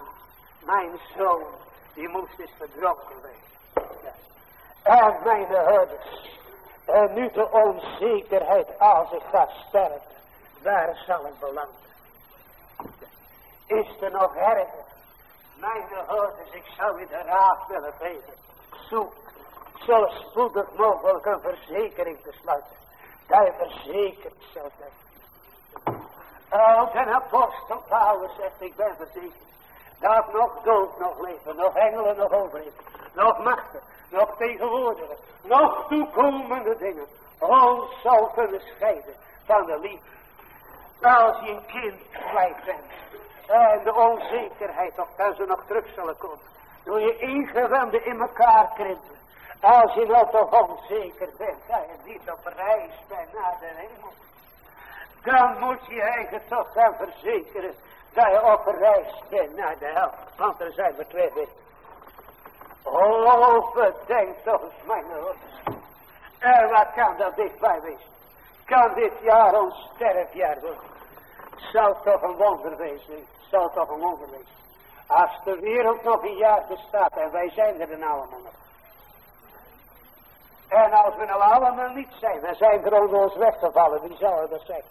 mijn zoon, die moest eens verdronken wezen. En mijn ouders, en nu de onzekerheid als ik ga sterven, waar zal ik belanden? Is er nog erger? Mijn ouders, ik zou u de raad willen geven. Zoek zo spoedig mogelijk een verzekering te sluiten. Dat je verzekerd zult zijn. Als een apostel Paulus zegt, ik ben verzekerd. Dat nog dood, nog leven, nog engelen, nog overheden, nog machten, nog tegenwoordige, nog toekomende dingen. Ons zal kunnen scheiden van de liefde. Als je een kind kwijt bent. En de onzekerheid of dat ze nog terug zullen komen. Doe je ingewanden in elkaar krimpen. Als je nou toch onzeker bent, dat je niet op reis bent naar de hemel. Dan moet je eigen toch gaan verzekeren dat je op reis bent naar de hel. Want er zijn er twee. Oh, bedenk toch eens mijn ouders. En wat kan dat dichtbij wezen? Kan dit jaar ons sterfjaar worden? Zal toch een wonder wezen? Zal toch een wonder wezen? Als de wereld nog een jaar bestaat en wij zijn er dan allemaal nog. En als we nou allemaal niet zijn, dan zijn er onder ons weggevallen. Wie zal er dat zijn?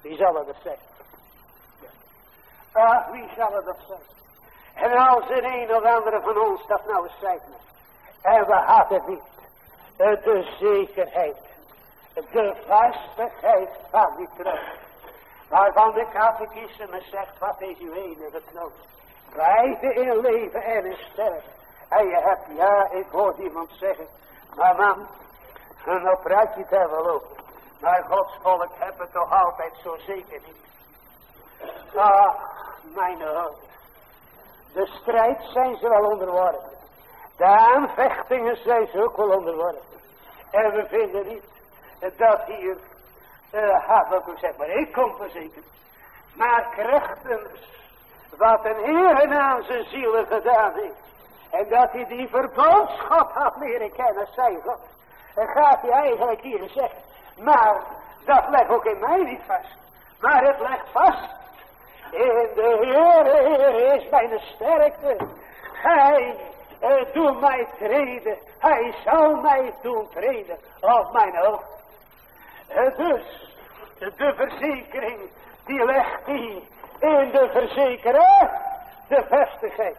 Wie zal er dat zijn? Ah, wie zal er dat zijn? En als er een of andere van ons dat nou eens zijn. En we hadden niet de zekerheid, de vastigheid van die trouw. Waarvan de catechisme zegt, wat is uw enige knoop? Beide in leven en in sterven. En je hebt, ja, ik hoor iemand zeggen, maar man, een operatie te wel lopen. Maar Gods volk hebben toch altijd zo zeker niet. Ach, mijn hart. De strijd zijn ze wel onderworpen. De aanvechtingen zijn ze ook wel onderworpen. En we vinden niet dat hier, uh, Habakkuk zegt, maar ik kom verzekerd. Maar krachtens, wat een Heer aan zijn zielen gedaan heeft. En dat hij die verbondschap had leren kennen, zei God. En gaat hij eigenlijk hier zeggen. Maar dat legt ook in mij niet vast. Maar het legt vast. In de Heer, is mijn sterkte. Hij uh, doet mij treden. Hij zal mij doen treden op mijn hoofd. Uh, dus, de verzekering, die legt hij in de verzekeraar de vestigheid.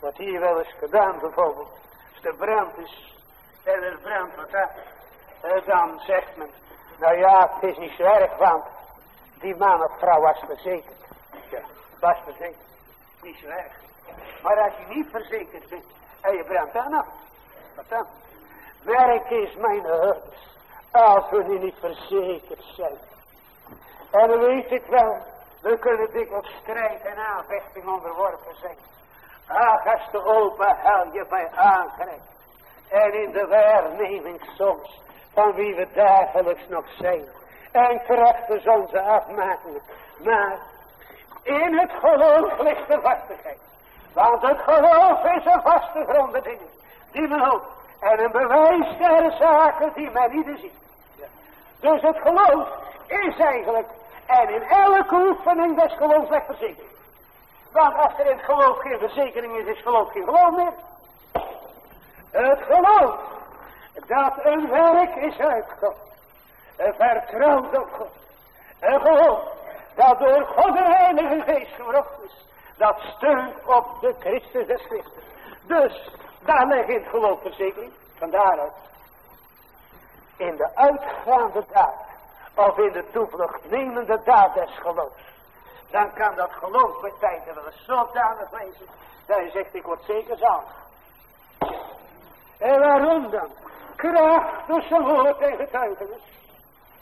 Wat hier wel eens gedaan bijvoorbeeld. Als de brand is en er brandt wat af. Dan zegt men. Nou ja, het is niet zo erg want die man of vrouw was verzekerd. Ja, was verzekerd. Niet erg. Maar als je niet verzekerd bent en je brandt dan af. Wat dan? Werk is mijn hulp. Als we nu niet verzekerd zijn. En dan weet ik wel. We kunnen dikwijls strijd en aanvechting onderworpen zijn. Ach, als de open hel je bij aangrijpt. En in de waarneming soms van wie we dagelijks nog zijn. En krachten onze afmaken. Maar in het geloof ligt de vastigheid. Want het geloof is een vaste gronde dingen. Die men hoopt. En een bewijs der zaken die men niet ziet. Dus het geloof is eigenlijk. En in elke oefening des geloofs ligt verzekering. Want als er in het geloof geen verzekering is, is geloof geen geloof meer. Het geloof dat een werk is uit God. Een vertrouwd op God. Een geloof dat door God de Heilige Geest gebracht is. Dat steunt op de Christus des Christus. Dus daar het geloof verzekering. Vandaar In de uitgaande daad. Of in de toevlucht nemende daad des geloofs dan kan dat geloof bij tijden wel eens zodanig wezen, dat je zegt, ik word zeker zalig. En waarom dan? Kracht dus een woord en getuigenis.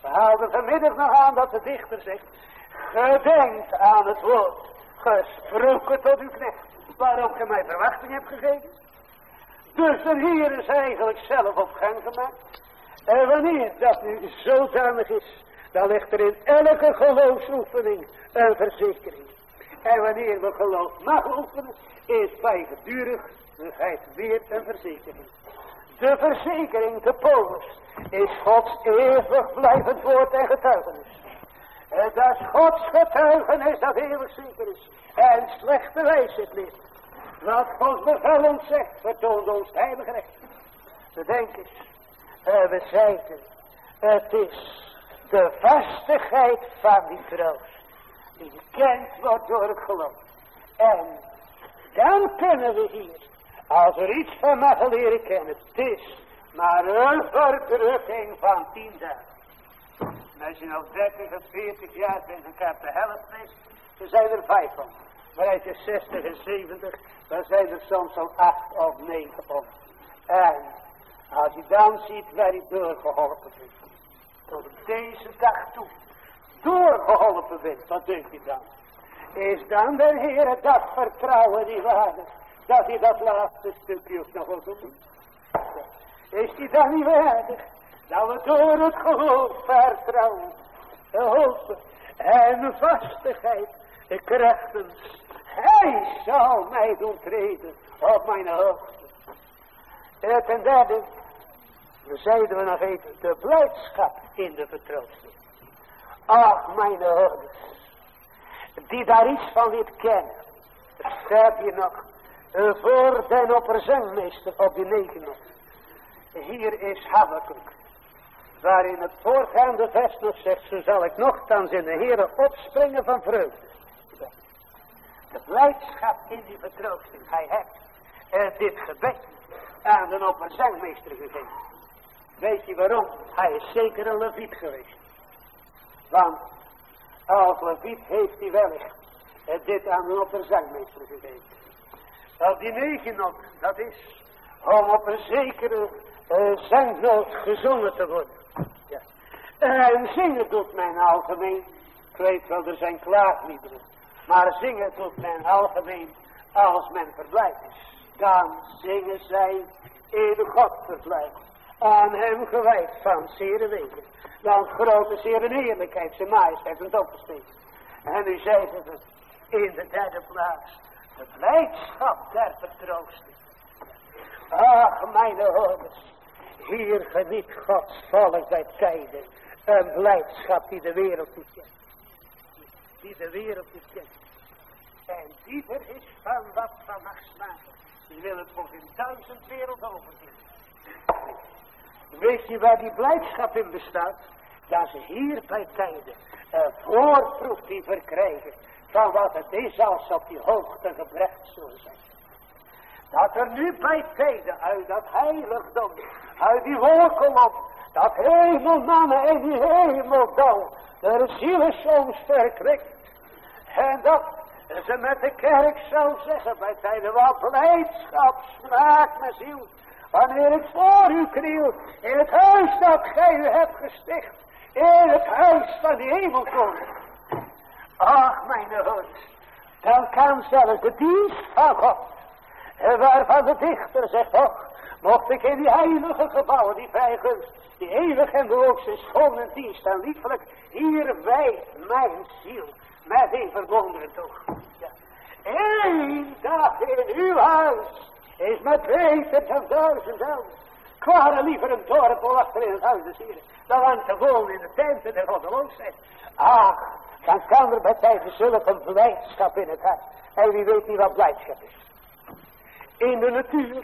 We haalden vanmiddag nog aan dat de dichter zegt, gedenk aan het woord, gesproken tot uw knecht, waarom je mij verwachting hebt gegeven. Dus de Heer is eigenlijk zelf op gang gemaakt. En wanneer dat nu zodanig is, dan ligt er in elke geloofsoefening een verzekering. En wanneer we geloof mag oefenen, is bij gedurigheid weer een verzekering. De verzekering, de polis, is Gods eeuwig blijvend woord en getuigenis. Dat is Gods getuigenis dat eeuwig zeker is. En slechte wijs het niet. Wat Gods bevel ons zegt, vertoont ons heilig recht. Bedenk eens, we zeiden, het is de vastigheid van die troost. Die gekend wordt door het geloof. En dan kunnen we hier, als er iets van mag leren kennen, het is maar een verdrukking van tien dagen. Als je nou 30 of 40 jaar bent en krijgt de helft is, dan zijn er vijf van. Maar als je 60 en 70, dan zijn er soms al acht of negen van. En als je dan ziet waar hij doorgeholpen is tot deze dag toe doorgeholpen bent, wat denk je dan? Is dan de Heer dat vertrouwen die waardig, dat hij dat laatste stukje ook nog wil doen? Is hij dan niet waardig, dat we door het geloof vertrouwen, hopen en vastigheid, de krachtens, hij zal mij doen treden op mijn hoogte. En ten derde, zeiden we nog even, de blijdschap in de vertroosting. Ach, mijn hordes, die daar iets van dit kennen. Staat hier nog, voor den opperzangmeester op de negen Hier is Habakkuk. Waarin het voorgaande vers nog zegt, zo zal ik nogthans in de Heere opspringen van vreugde. De blijdschap in die vertroosting. Hij heeft uh, dit gebed aan de opperzangmeester gegeven. Weet je waarom? Hij is zeker een leviet geweest. Want als leviet heeft hij wellicht uh, dit aan de opperzangmeester gegeven. Dat die negen dat is om op een zekere uh, zangnoot gezongen te worden. En zingen doet men algemeen. Ik weet wel, er zijn klaagliederen. Maar zingen doet men algemeen als men verblijd is. Dan zingen zij in God verblijd. Aan hem gewijd van zere wegen. Dan grote zere eerlijkheid, zijn majesteit en opgestegen. En nu zei het in de derde plaats. De blijdschap der vertroosting. Ach, mijn hoorders. Hier geniet Gods volk bij tijden. Een blijdschap die de wereld niet kent. Die de wereld niet kent. En dieper is van wat van mag smaken. Die wil het voor in duizend wereld overgeven. Weet je waar die blijdschap in bestaat? Dat ze hier bij tijden een voorproef die verkrijgen van wat het is als op die hoogte gebracht zullen zijn. Dat er nu bij tijden uit dat heiligdom, uit die wolken op, dat hemelmannen en die hemeldal, de ziel soms verkrikt. En dat ze met de kerk zou zeggen bij tijden wat blijdschap smaakt mijn ziel. Wanneer ik voor u kniel, in het huis dat gij u hebt gesticht, in het huis van die hemelkoning. Ach, mijn God, dan kan zelfs de dienst van God, waarvan de dichter zegt, och, mocht ik in die heilige gebouwen, die vrijgunst, die eeuwig en zijn schone dienst en liefelijk, hier wijdt mijn ziel met een verwonderen toch. Ja. Eén dag in uw huis is met beter dan duizend elders. Kwaren liever een dorp achter in het huis des Heren, dan aan te wonen in de tenten der goddeloosheid. Ach, dan kan er bij tijden zulke blijdschap in het hart. En wie weet niet wat blijdschap is. In de natuur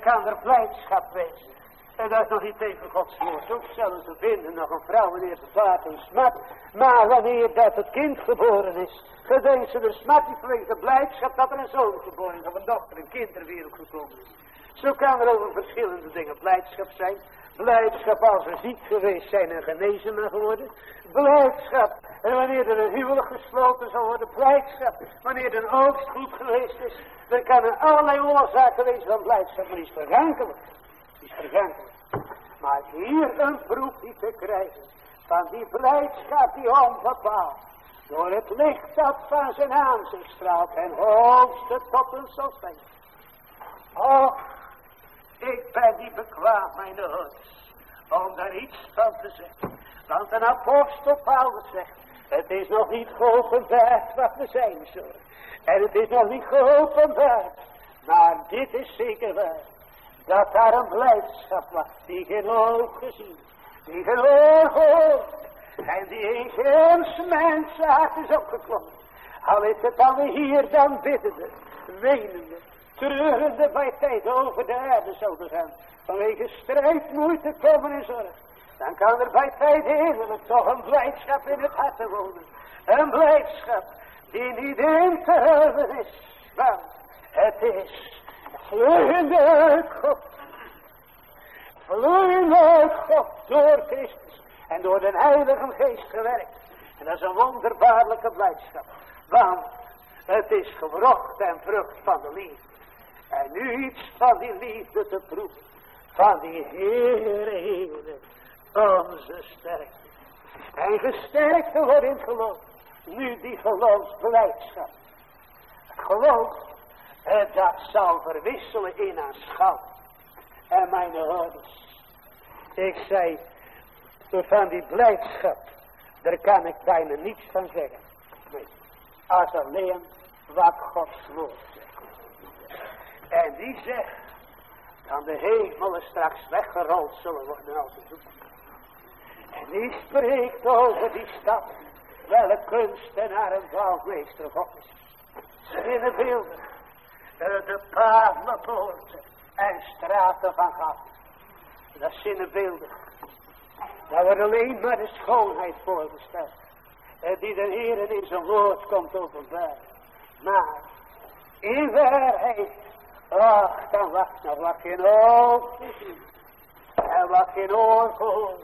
kan er blijdschap wezen. En dat is nog niet tegen Gods woord. Ook zullen ze vinden nog een vrouw wanneer ze vaart en smat. Maar wanneer dat het kind geboren is. Gedenkt ze de smat niet vanwege de blijdschap dat er een zoon geboren is. Of een dochter, een kind wereld gekomen is. Zo kan er over verschillende dingen blijdschap zijn. Blijdschap als we ziek geweest zijn en genezen mag worden. Blijdschap en wanneer er een huwelijk gesloten zal worden. Blijdschap wanneer er een oogst goed geweest is. Kan er allerlei oorzaken wezen van blijdschap. Maar die is vergankelijk. Die is vergankelijk. Maar hier een proef die te krijgen. Van die blijdschap die onbepaald. Door het licht dat van zijn aanzicht straalt. En hoogste tot een zal zijn. Och, ik ben niet bekwaam, mijn ouders, om daar iets van te zeggen. Want een apostel Paulus zegt, het is nog niet geopenbaard wat we zijn zullen. En het is nog niet geopenbaard. Maar dit is zeker waar. Dat daar een blijdschap was, die geen oog gezien, die geen gehoord. En die in geen mensenhart is opgeklommen. Al is het dan hier dan biddende, wenende, treurende bij tijd over de aarde zouden gaan. Vanwege strijd, moeite, komen en zorg. Dan kan er bij tijd heerlijk toch een blijdschap in het hart wonen. Een blijdschap die niet in te hebben is. Want het is vloeiende God. Vloeiende God door Christus. En door de Heilige Geest gewerkt. En dat is een wonderbaarlijke blijdschap. Want het is gewrocht en vrucht van de liefde. En nu iets van die liefde te proeven. Van die Heere, Heere, onze sterkte. En gesterkt te worden in het geloof. Nu die geloofsblijdschap. Het geloof, eh, dat zal verwisselen in aanschouw. En mijn hoorders. Ik zei, van die blijdschap, daar kan ik bijna niets van zeggen. Als alleen wat Gods woord en die zegt, dan de hemelen straks weggerold zullen worden als het doet. En die spreekt over die stad, welke kunstenaar en bouwmeester God is. Zinnenbeelden, de, de paardenpoorten en straten van God. Dat is zinnebeeldig. Dat wordt alleen maar de schoonheid voorgesteld. Die de Heer in zijn woord komt openbaar. Maar in waarheid. Ach, dan wacht nog wat geen oog. En wat geen oor.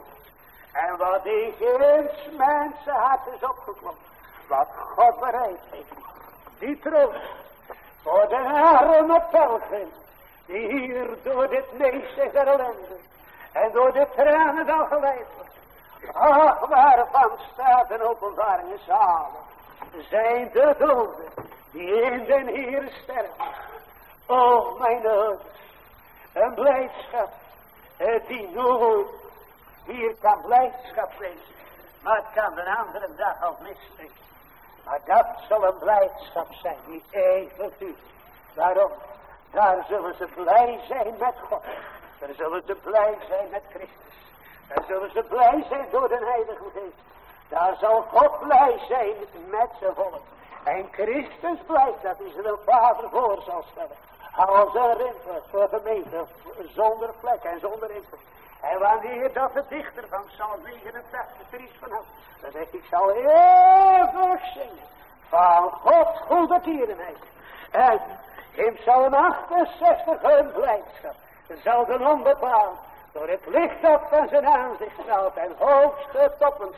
En wat in geen mensen hart is opgeklommen. Wat God bereid heeft. Die troost. Voor de arme pelgrim. Die hier door dit meeste ellende. En door de tranen dan geleid wordt. Ach, waarvan staat een openbaring zalig. Zijn de doden die in den Heer sterven. O mijn ouders. Een blijdschap die nooit hier kan blijdschap wezen. Maar het kan een andere dag al misspringen. Maar dat zal een blijdschap zijn die even duurt. Waarom? Daar zullen ze blij zijn met God. Daar zullen ze blij zijn met Christus. Daar zullen ze blij zijn door de Heilige Geest. Daar zal God blij zijn met zijn volk. En Christus blijft dat hij zijn vader voor zal stellen. Als een rimpel voor gemeente zonder vlek en zonder rimpel. En wanneer dat de dichter van Psalm 89 er iets van had. Dan zegt ik zal eeuwig zingen. Van Gods goede tierenheid. En in Psalm 68 een blijdschap. Zal de onbepaald door het licht dat van zijn aanzicht straalt en hoogste toppen.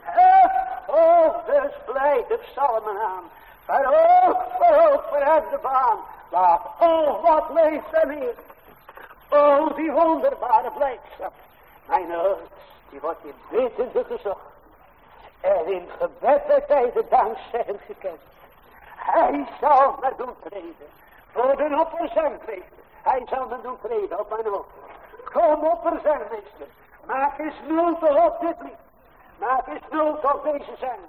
Het hoofd dus blij de psalmen aan. Verhoog, verhoog, verhef de baan. Laat, oh wat leeft er hier. Oh, die wonderbare blijdschap. Mijn hart, die wordt in wetende gezocht. En in gebed en tijden dankzeggend gekend. Hij zal me doen treden. Voor de opperzangmeester. Hij zal me doen treden op mijn hoofd. Kom opperzangmeester. Maak eens nul op dit lied. Maak eens nul op deze zang.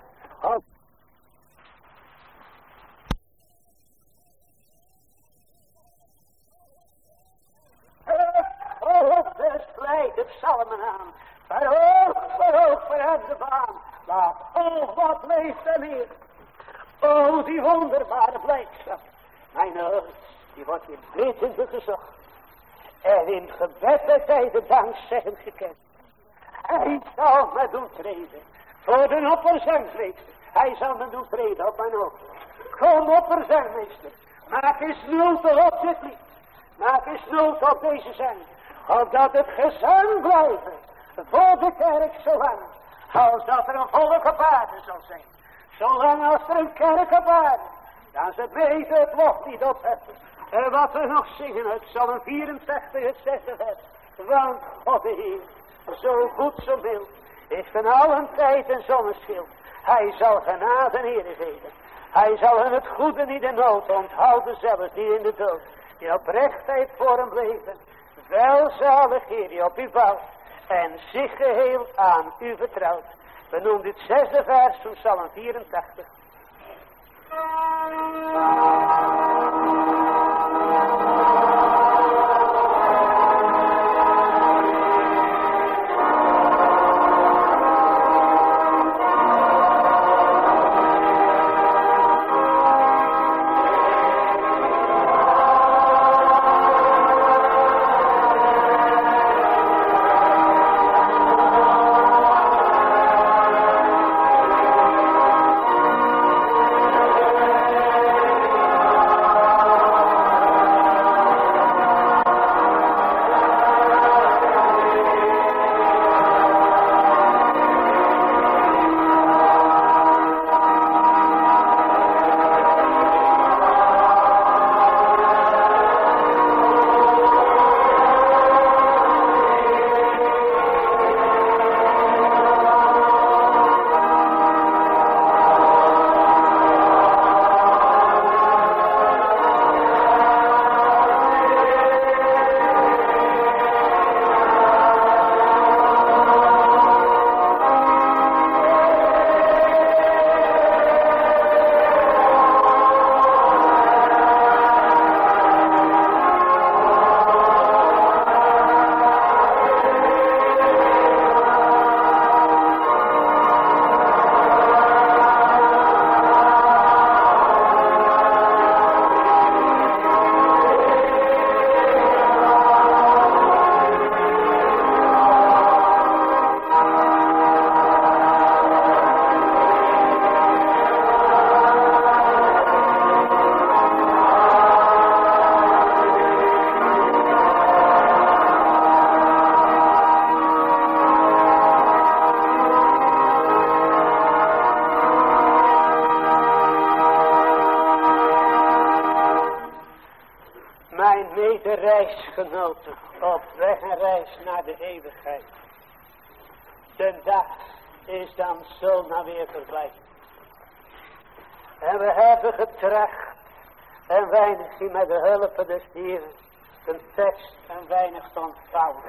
Verhoog de strijd, de psalmen aan. Verhoog, verhoog, verhef de baan. Laat, oh, wat leeft er meer. Oh, die wonderbare blijdschap. Mijn hart, die wordt in wetende gezocht. En in gebed en tijden dankzeggend gekend. Hij zal me doen treden. Voor de opperzangmeester. Hij zal me doen treden op mijn hoofd. Kom opperzangmeester. Maak eens nul op dit lied. Maak eens nul op deze zang. Opdat het gezang blijven. Voor de kerk zolang. Als dat er een volk op aarde zal zijn. Zolang als er een kerk op. Dan ze beter het woord niet opheffen. En wat we nog zingen uit Psalm 64 het vers. Want God de Heer, zo goed zo mild, is van allen tijd en zonneschild. Hij zal genade en ere geven. Hij zal hun het goede niet in nood onthouden, zelfs niet in de dood. Die oprechtheid voor hem leven. Welzalig Heer die op u bouwt en zich geheel aan u vertrouwt. We noemen dit zesde vers van Psalm 84. Medereisgenoten op weg en reis naar de eeuwigheid. De dag is dan zo naar weer voorbij. En we hebben getracht en weinig met de hulp des Heeren een tekst en weinig te ontvouwen.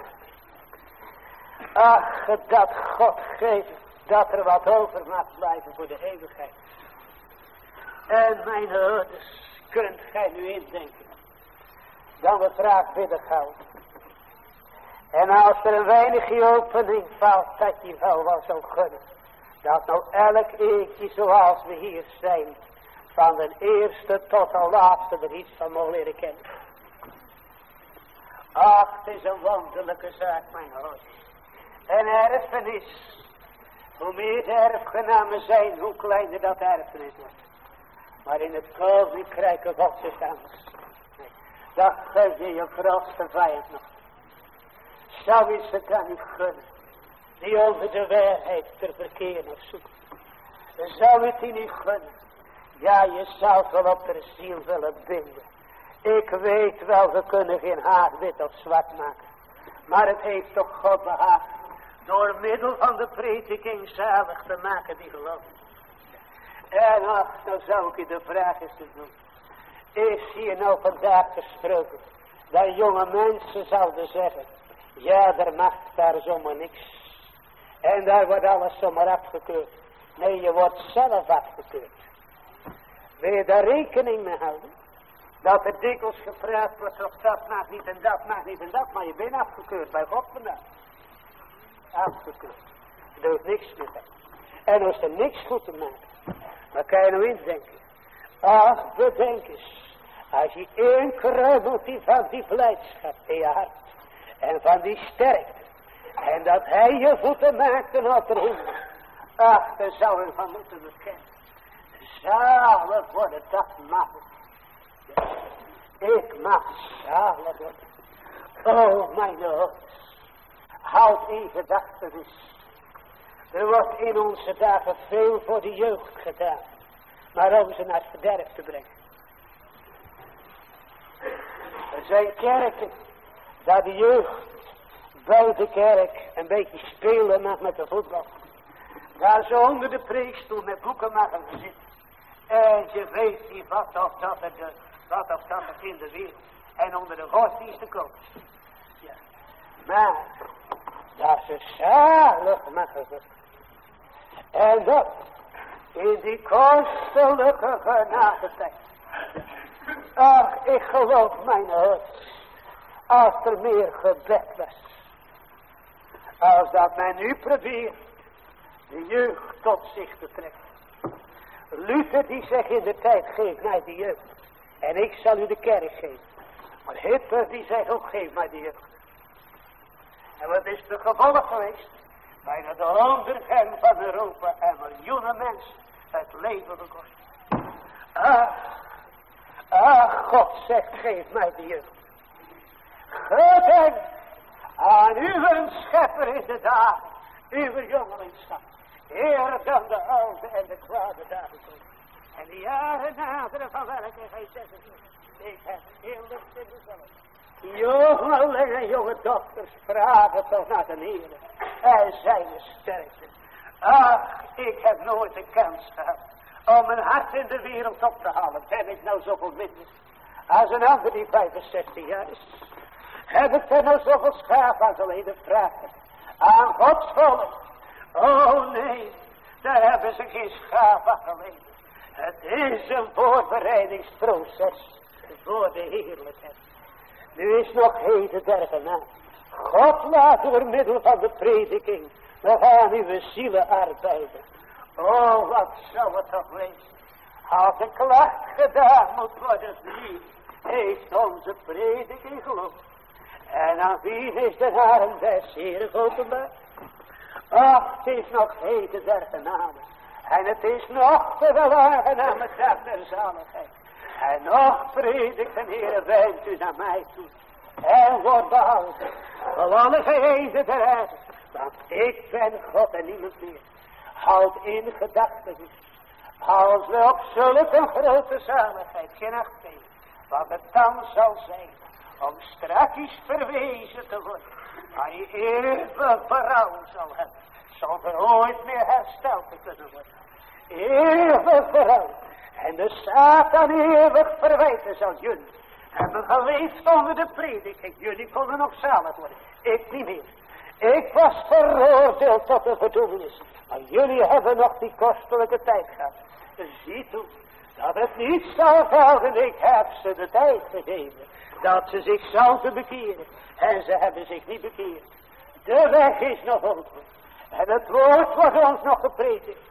Ach, dat God geeft dat er wat over mag blijven voor de eeuwigheid. En mijn ouders, kunt gij nu indenken, dan we graag bidden gaan. En als er een weinigje opening valt, dat je wel wel zou gunnen. Dat nou elk eentje zoals we hier zijn, van de eerste tot de laatste er iets van mogen leren kennen. Ach, het is een wonderlijke zaak, mijn hoor. En erfenis. Hoe meer de erfgenamen zijn, hoe kleiner dat erfenis wordt. Maar in het koninkrijk Gods is anders. Dat geef je grootste vijand nog. Zou je ze dan niet gunnen. Die onder de waarheid te verkeren of zoeken. Zou je het die niet gunnen. Ja, je zou wel op de ziel willen binden. Ik weet wel, we kunnen geen haar wit of zwart maken. Maar het heeft toch God behaagd. Door middel van de prediking zalig te maken die geloven. En ach, dan zou ik je de vraag eens doen. Is hier nou vandaag gesproken. Dat jonge mensen zouden zeggen. Ja, er mag daar zomaar niks. En daar wordt alles zomaar afgekeurd. Nee, je wordt zelf afgekeurd. Wil je daar rekening mee houden? Dat er dikwijls gevraagd wordt of dat mag niet en dat mag niet en dat. Maar je bent afgekeurd bij God vandaag. Afgekeurd. Je doet niks meer. En als er niks goed te maken. Dan kan je nou indenken. Ach, bedenk eens. Als je één kruimeltje van die blijdschap in je hart. En van die sterkte. En dat hij je voeten maakte de hemel. Ach, daar zou je van moeten bekennen. Zalig worden, dat mag ik mag zalig worden. Oh, mijn God. Houd in gedachtenis. Er wordt in onze dagen veel voor de jeugd gedaan. Maar om ze naar het verderf te brengen. Er zijn kerken dat de jeugd de kerk een beetje spelen mag met de voetbal. Waar ze onder de preekstoel met boeken mogen zitten. En je weet niet wat of dat er, wat of dat er in de wereld. En onder de godsdienst te koop Ja. Maar, dat ze zalig maken En dat in die kostelijke genadetijd. Ach, ik geloof mijn hart. Als er meer gebed was. Als dat men nu probeert de jeugd tot zich te trekken. Luther die zegt in de tijd, geef mij de jeugd. En ik zal u de kerk geven. Maar Hitler die zegt ook, geef mij de jeugd. En wat is de gevolg geweest? Bijna de ondergang van Europa en miljoenen mensen het leven gekost. Ah, ah, God zegt, geef mij de jeugd. Gedenk aan uw schepper in de dag, uw jongelingschap. Eer dan de oude en de kwade dagen komen. En de jaren naderen van welke gij zeggen Ik heb heel licht in mezelf. Jongelingen en jonge dochters vragen toch naar de Heer. En zijn sterkte. Ach, ik heb nooit de kans gehad om mijn hart in de wereld op te halen. Ben ik nou zoveel minder als een ander die 65 jaar is. Heb ik er nou zoveel schaap aan alleen de vragen aan Gods volk. Oh nee, daar hebben ze geen schaap aan geleden. Het is een voorbereidingsproces voor de heerlijkheid. Nu is nog heden dergena. God laat door middel van de prediking nog aan uw zielen arbeiden. Oh, wat zou het toch wezen. Als een klacht gedaan moet worden, wie heeft onze prediking geloofd. En aan wie is de haren des Heeren openbaar? Ach, het is nog heden der genade. En het is nog te wel aangename dag der zaligheid. En nog predikt de Heer, wendt u naar mij toe. En wordt behouden. Van alle geheden der aarde. Want ik ben God en niemand meer. Houd in gedachten. Als we op zulke grote zaligheid geen acht geven. Wat het dan zal zijn om straks verwezen te worden. Waar hij eeuwig berouw zal hebben, zonder ooit meer hersteld te kunnen worden. Eeuwig berouw. En de Satan eeuwig verwijten zal jullie hebben geleefd onder de prediking. Jullie konden nog zalig worden. Ik niet meer. Ik was veroordeeld tot de verdoemenis. Maar jullie hebben nog die kostelijke tijd gehad. Zie toe dat het niet zal volgen. Ik heb ze de tijd gegeven. Dat ze zich zouden bekeren. En ze hebben zich niet bekeerd. De weg is nog open. En het woord wordt ons nog gepredikt.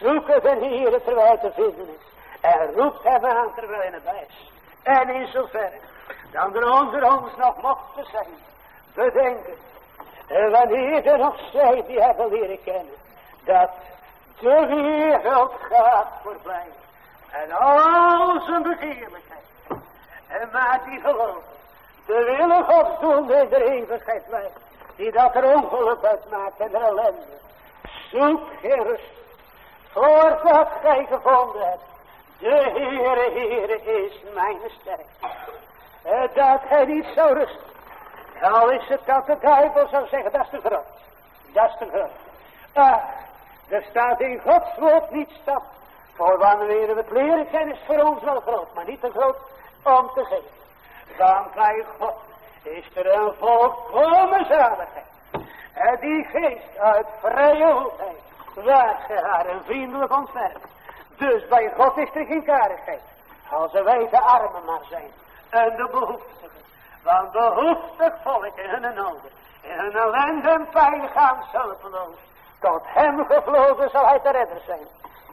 Zoek de Heer terwijl te vinden is. En roept hem aan terwijl hij is. En in zoverre dan er onder ons nog mochten zijn. Bedenken. Wanneer er nog zij die hebben leren kennen. Dat de wereld gaat voorbij. En al zijn begeerlijkheid. En maar die geloven. De willen Gods doen in de eeuwigheid blijft. Die dat er ongeluk uitmaakt en de ellende. Zoek geen rust. Voordat gij gevonden hebt. De Heere, Heere is mijn sterk. Dat hij niet zou rusten. Al is het dat de duivel zou zeggen, dat is te groot. Dat is te groot. Ah, er staat in Gods woord niet stap. Voor wanneer we het leren kennen is voor ons wel groot, maar niet te groot om te geven. Dan bij God is er een volkomen zaligheid. En die geest uit vrije hoogheid, waar ze haar een vriendelijk ontwerp. Dus bij God is er geen karigheid. Als wij de armen maar zijn. En de behoeftigen. Want behoeftig volk in hun noden. In hun ellende en pijn gaan zulpeloos. Tot hem gevlogen zal hij te redden zijn.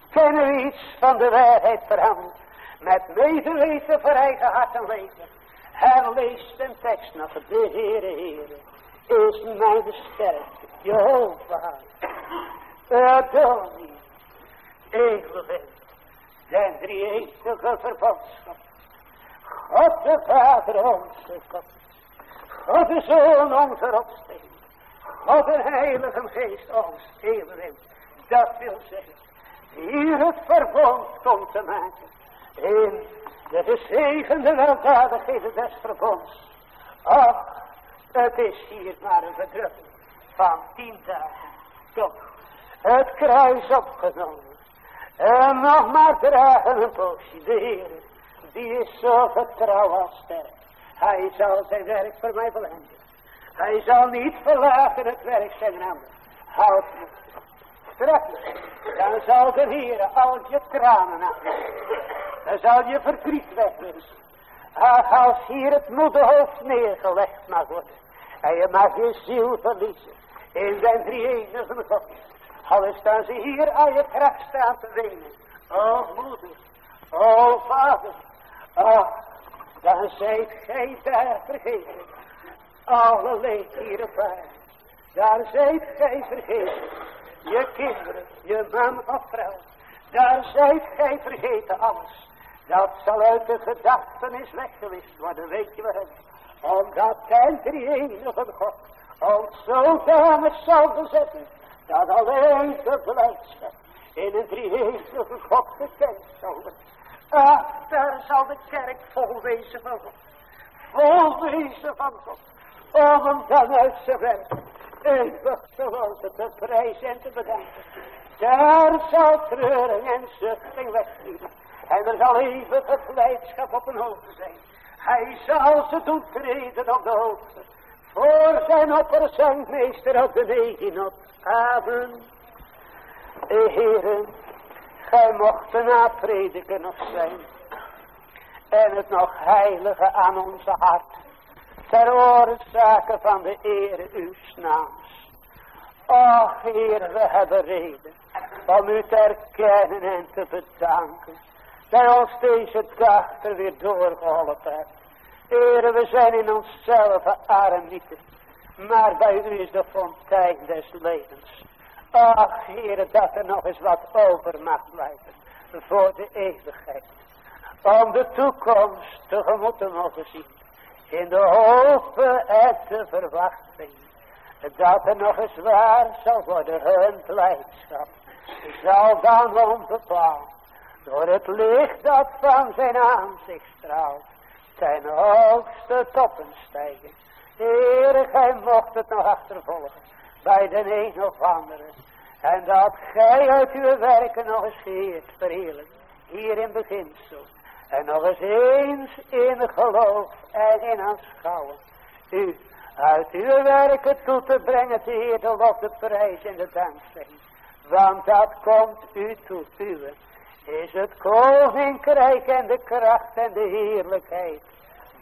Kennen we iets van de waarheid verhandeld. Met medeweten voor eigen hart en leven. Herleest een tekst nog. De Heere Heere is mijn sterkte. Jehovah. Adonai. Eeuwig den drie-enige verbondschap. God de Vader onze God. God de Zoon onze opsteen. God de Heilige Geest ons eeuwig. Dat wil zeggen, hier het verbond komt te maken. In de gezegende weldadigheden des verbonds. Ach, het is hier maar een verdrukking van tien dagen. Toch, het kruis opgenomen. En nog maar dragen een poosje. De Heer, die is zo getrouw als sterk. Hij zal zijn werk voor mij volenden. Hij zal niet verlaten het werk zijn ander. Houd me. Straks, dan zal de Heer al je tranen afnemen. Dan zal je verdriet wegwensen. Ach, als hier het moederhoofd neergelegd mag worden. En je mag je ziel verliezen. In zijn drie enige God. Al staan ze hier aan je kracht staan te wenen. O moeder, o vader, oh, dan zijt gij daar vergeten. Alle leed hier op daar zijt gij vergeten. Je kinderen, je man of vrouw, daar zijt gij vergeten alles. Dat zal uit de gedachtenis weggewist worden, weet je waarom? Omdat hij drie enige God ons zodanig zal bezetten dat alleen de blijdschap in een drieënige God gekend zal worden. Ah, daar zal de kerk vol wezen van God. Vol wezen van God. Om hem dan uit zijn werk eeuwig te worden, te prijzen en te bedanken. Daar zal treuring en zuchting wegvliegen. En er zal eeuwige blijdschap op een hoogte zijn. Hij zal ze doen treden op de hoogte. Voor zijn opperzangmeester op de wegen op Amen. Heren, gij mocht na prediken nog zijn. En het nog heilige aan onze hart. Ter oorzake van de ere uw naams. Och, Heer, we hebben reden om u te erkennen en te bedanken. Dat ons deze dag er weer doorgeholpen hebt. Heer, we zijn in onszelf arm niet. Maar bij u is de fontein des levens. Ach, Heer, dat er nog eens wat over mag blijven. Voor de eeuwigheid. Om de toekomst tegemoet te mogen zien. In de hoop en de verwachting. Dat er nog eens waar zal worden hun blijdschap. Zal dan onbepaald. Door het licht dat van zijn aanzicht straalt ten hoogste toppen stijgen. Heere, gij mocht het nog achtervolgen bij de een of andere. En dat gij uit uw werken nog eens geheerd, verheerlijk, hier in beginsel. En nog eens eens in geloof en in aanschouwen. U uit uw werken toe te brengen, te Heer, de lof, de prijs en de dankzegging. Want dat komt u toe, uwe. Is het koninkrijk en de kracht en de heerlijkheid.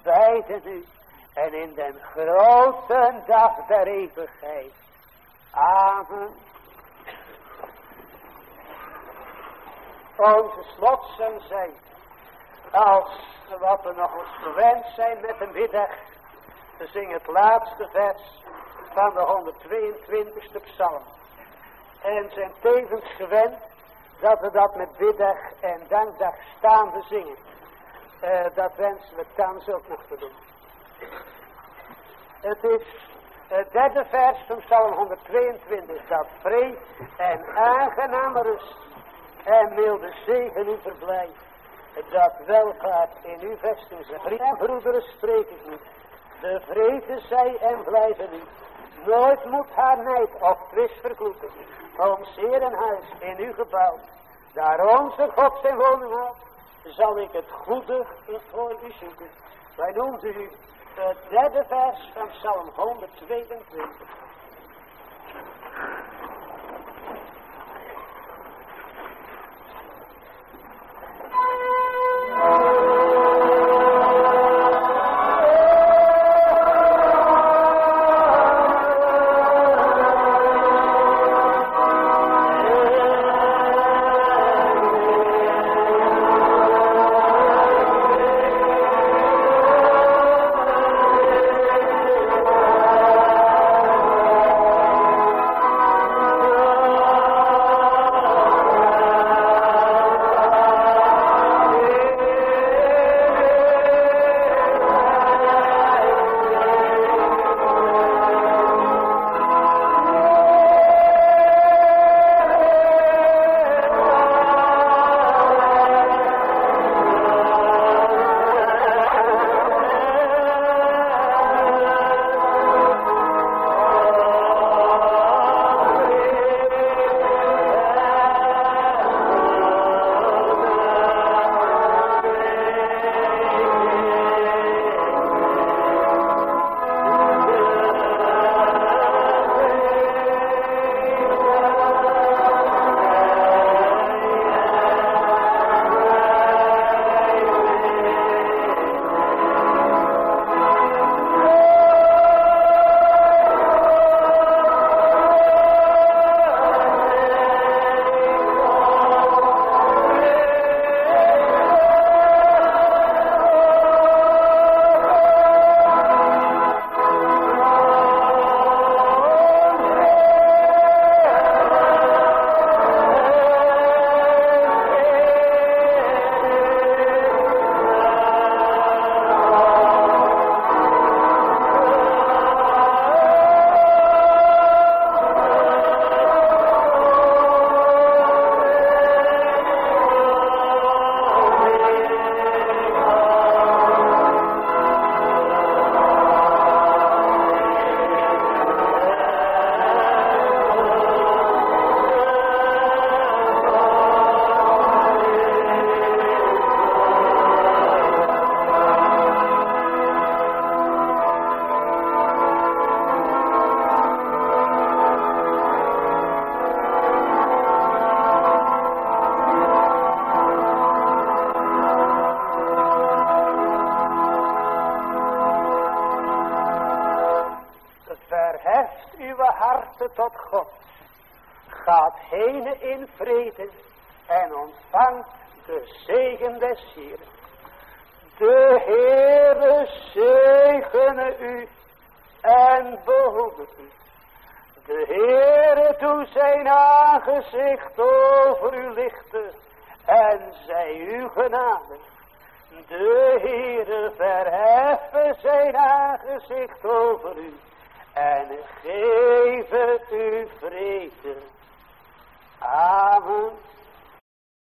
Beiden nu. En in den grote dag der eeuwigheid. Amen. Onze slotsen zijn als wat we nog eens gewend zijn met een middag. We zingen het laatste vers van de 122e psalm. En zijn tevens gewend dat we dat met biddag en dankdag staande zingen. Uh, dat wensen we thans ook nog te doen. Het is het derde vers van Psalm 122. Dat vrede en aangename rust en milde zegen u verblijft. Dat welvaart in uw vesting zijn. Vrienden en broederen spreek ik niet. De vrede zij en blijven niet. Nooit moet haar nijd of twist verkloeken. Om zeer een huis in uw gebouw. Daar onze God zijn woning houdt. Zal ik het goede voor u zoeken. Wij noemen u het derde vers van Psalm 122.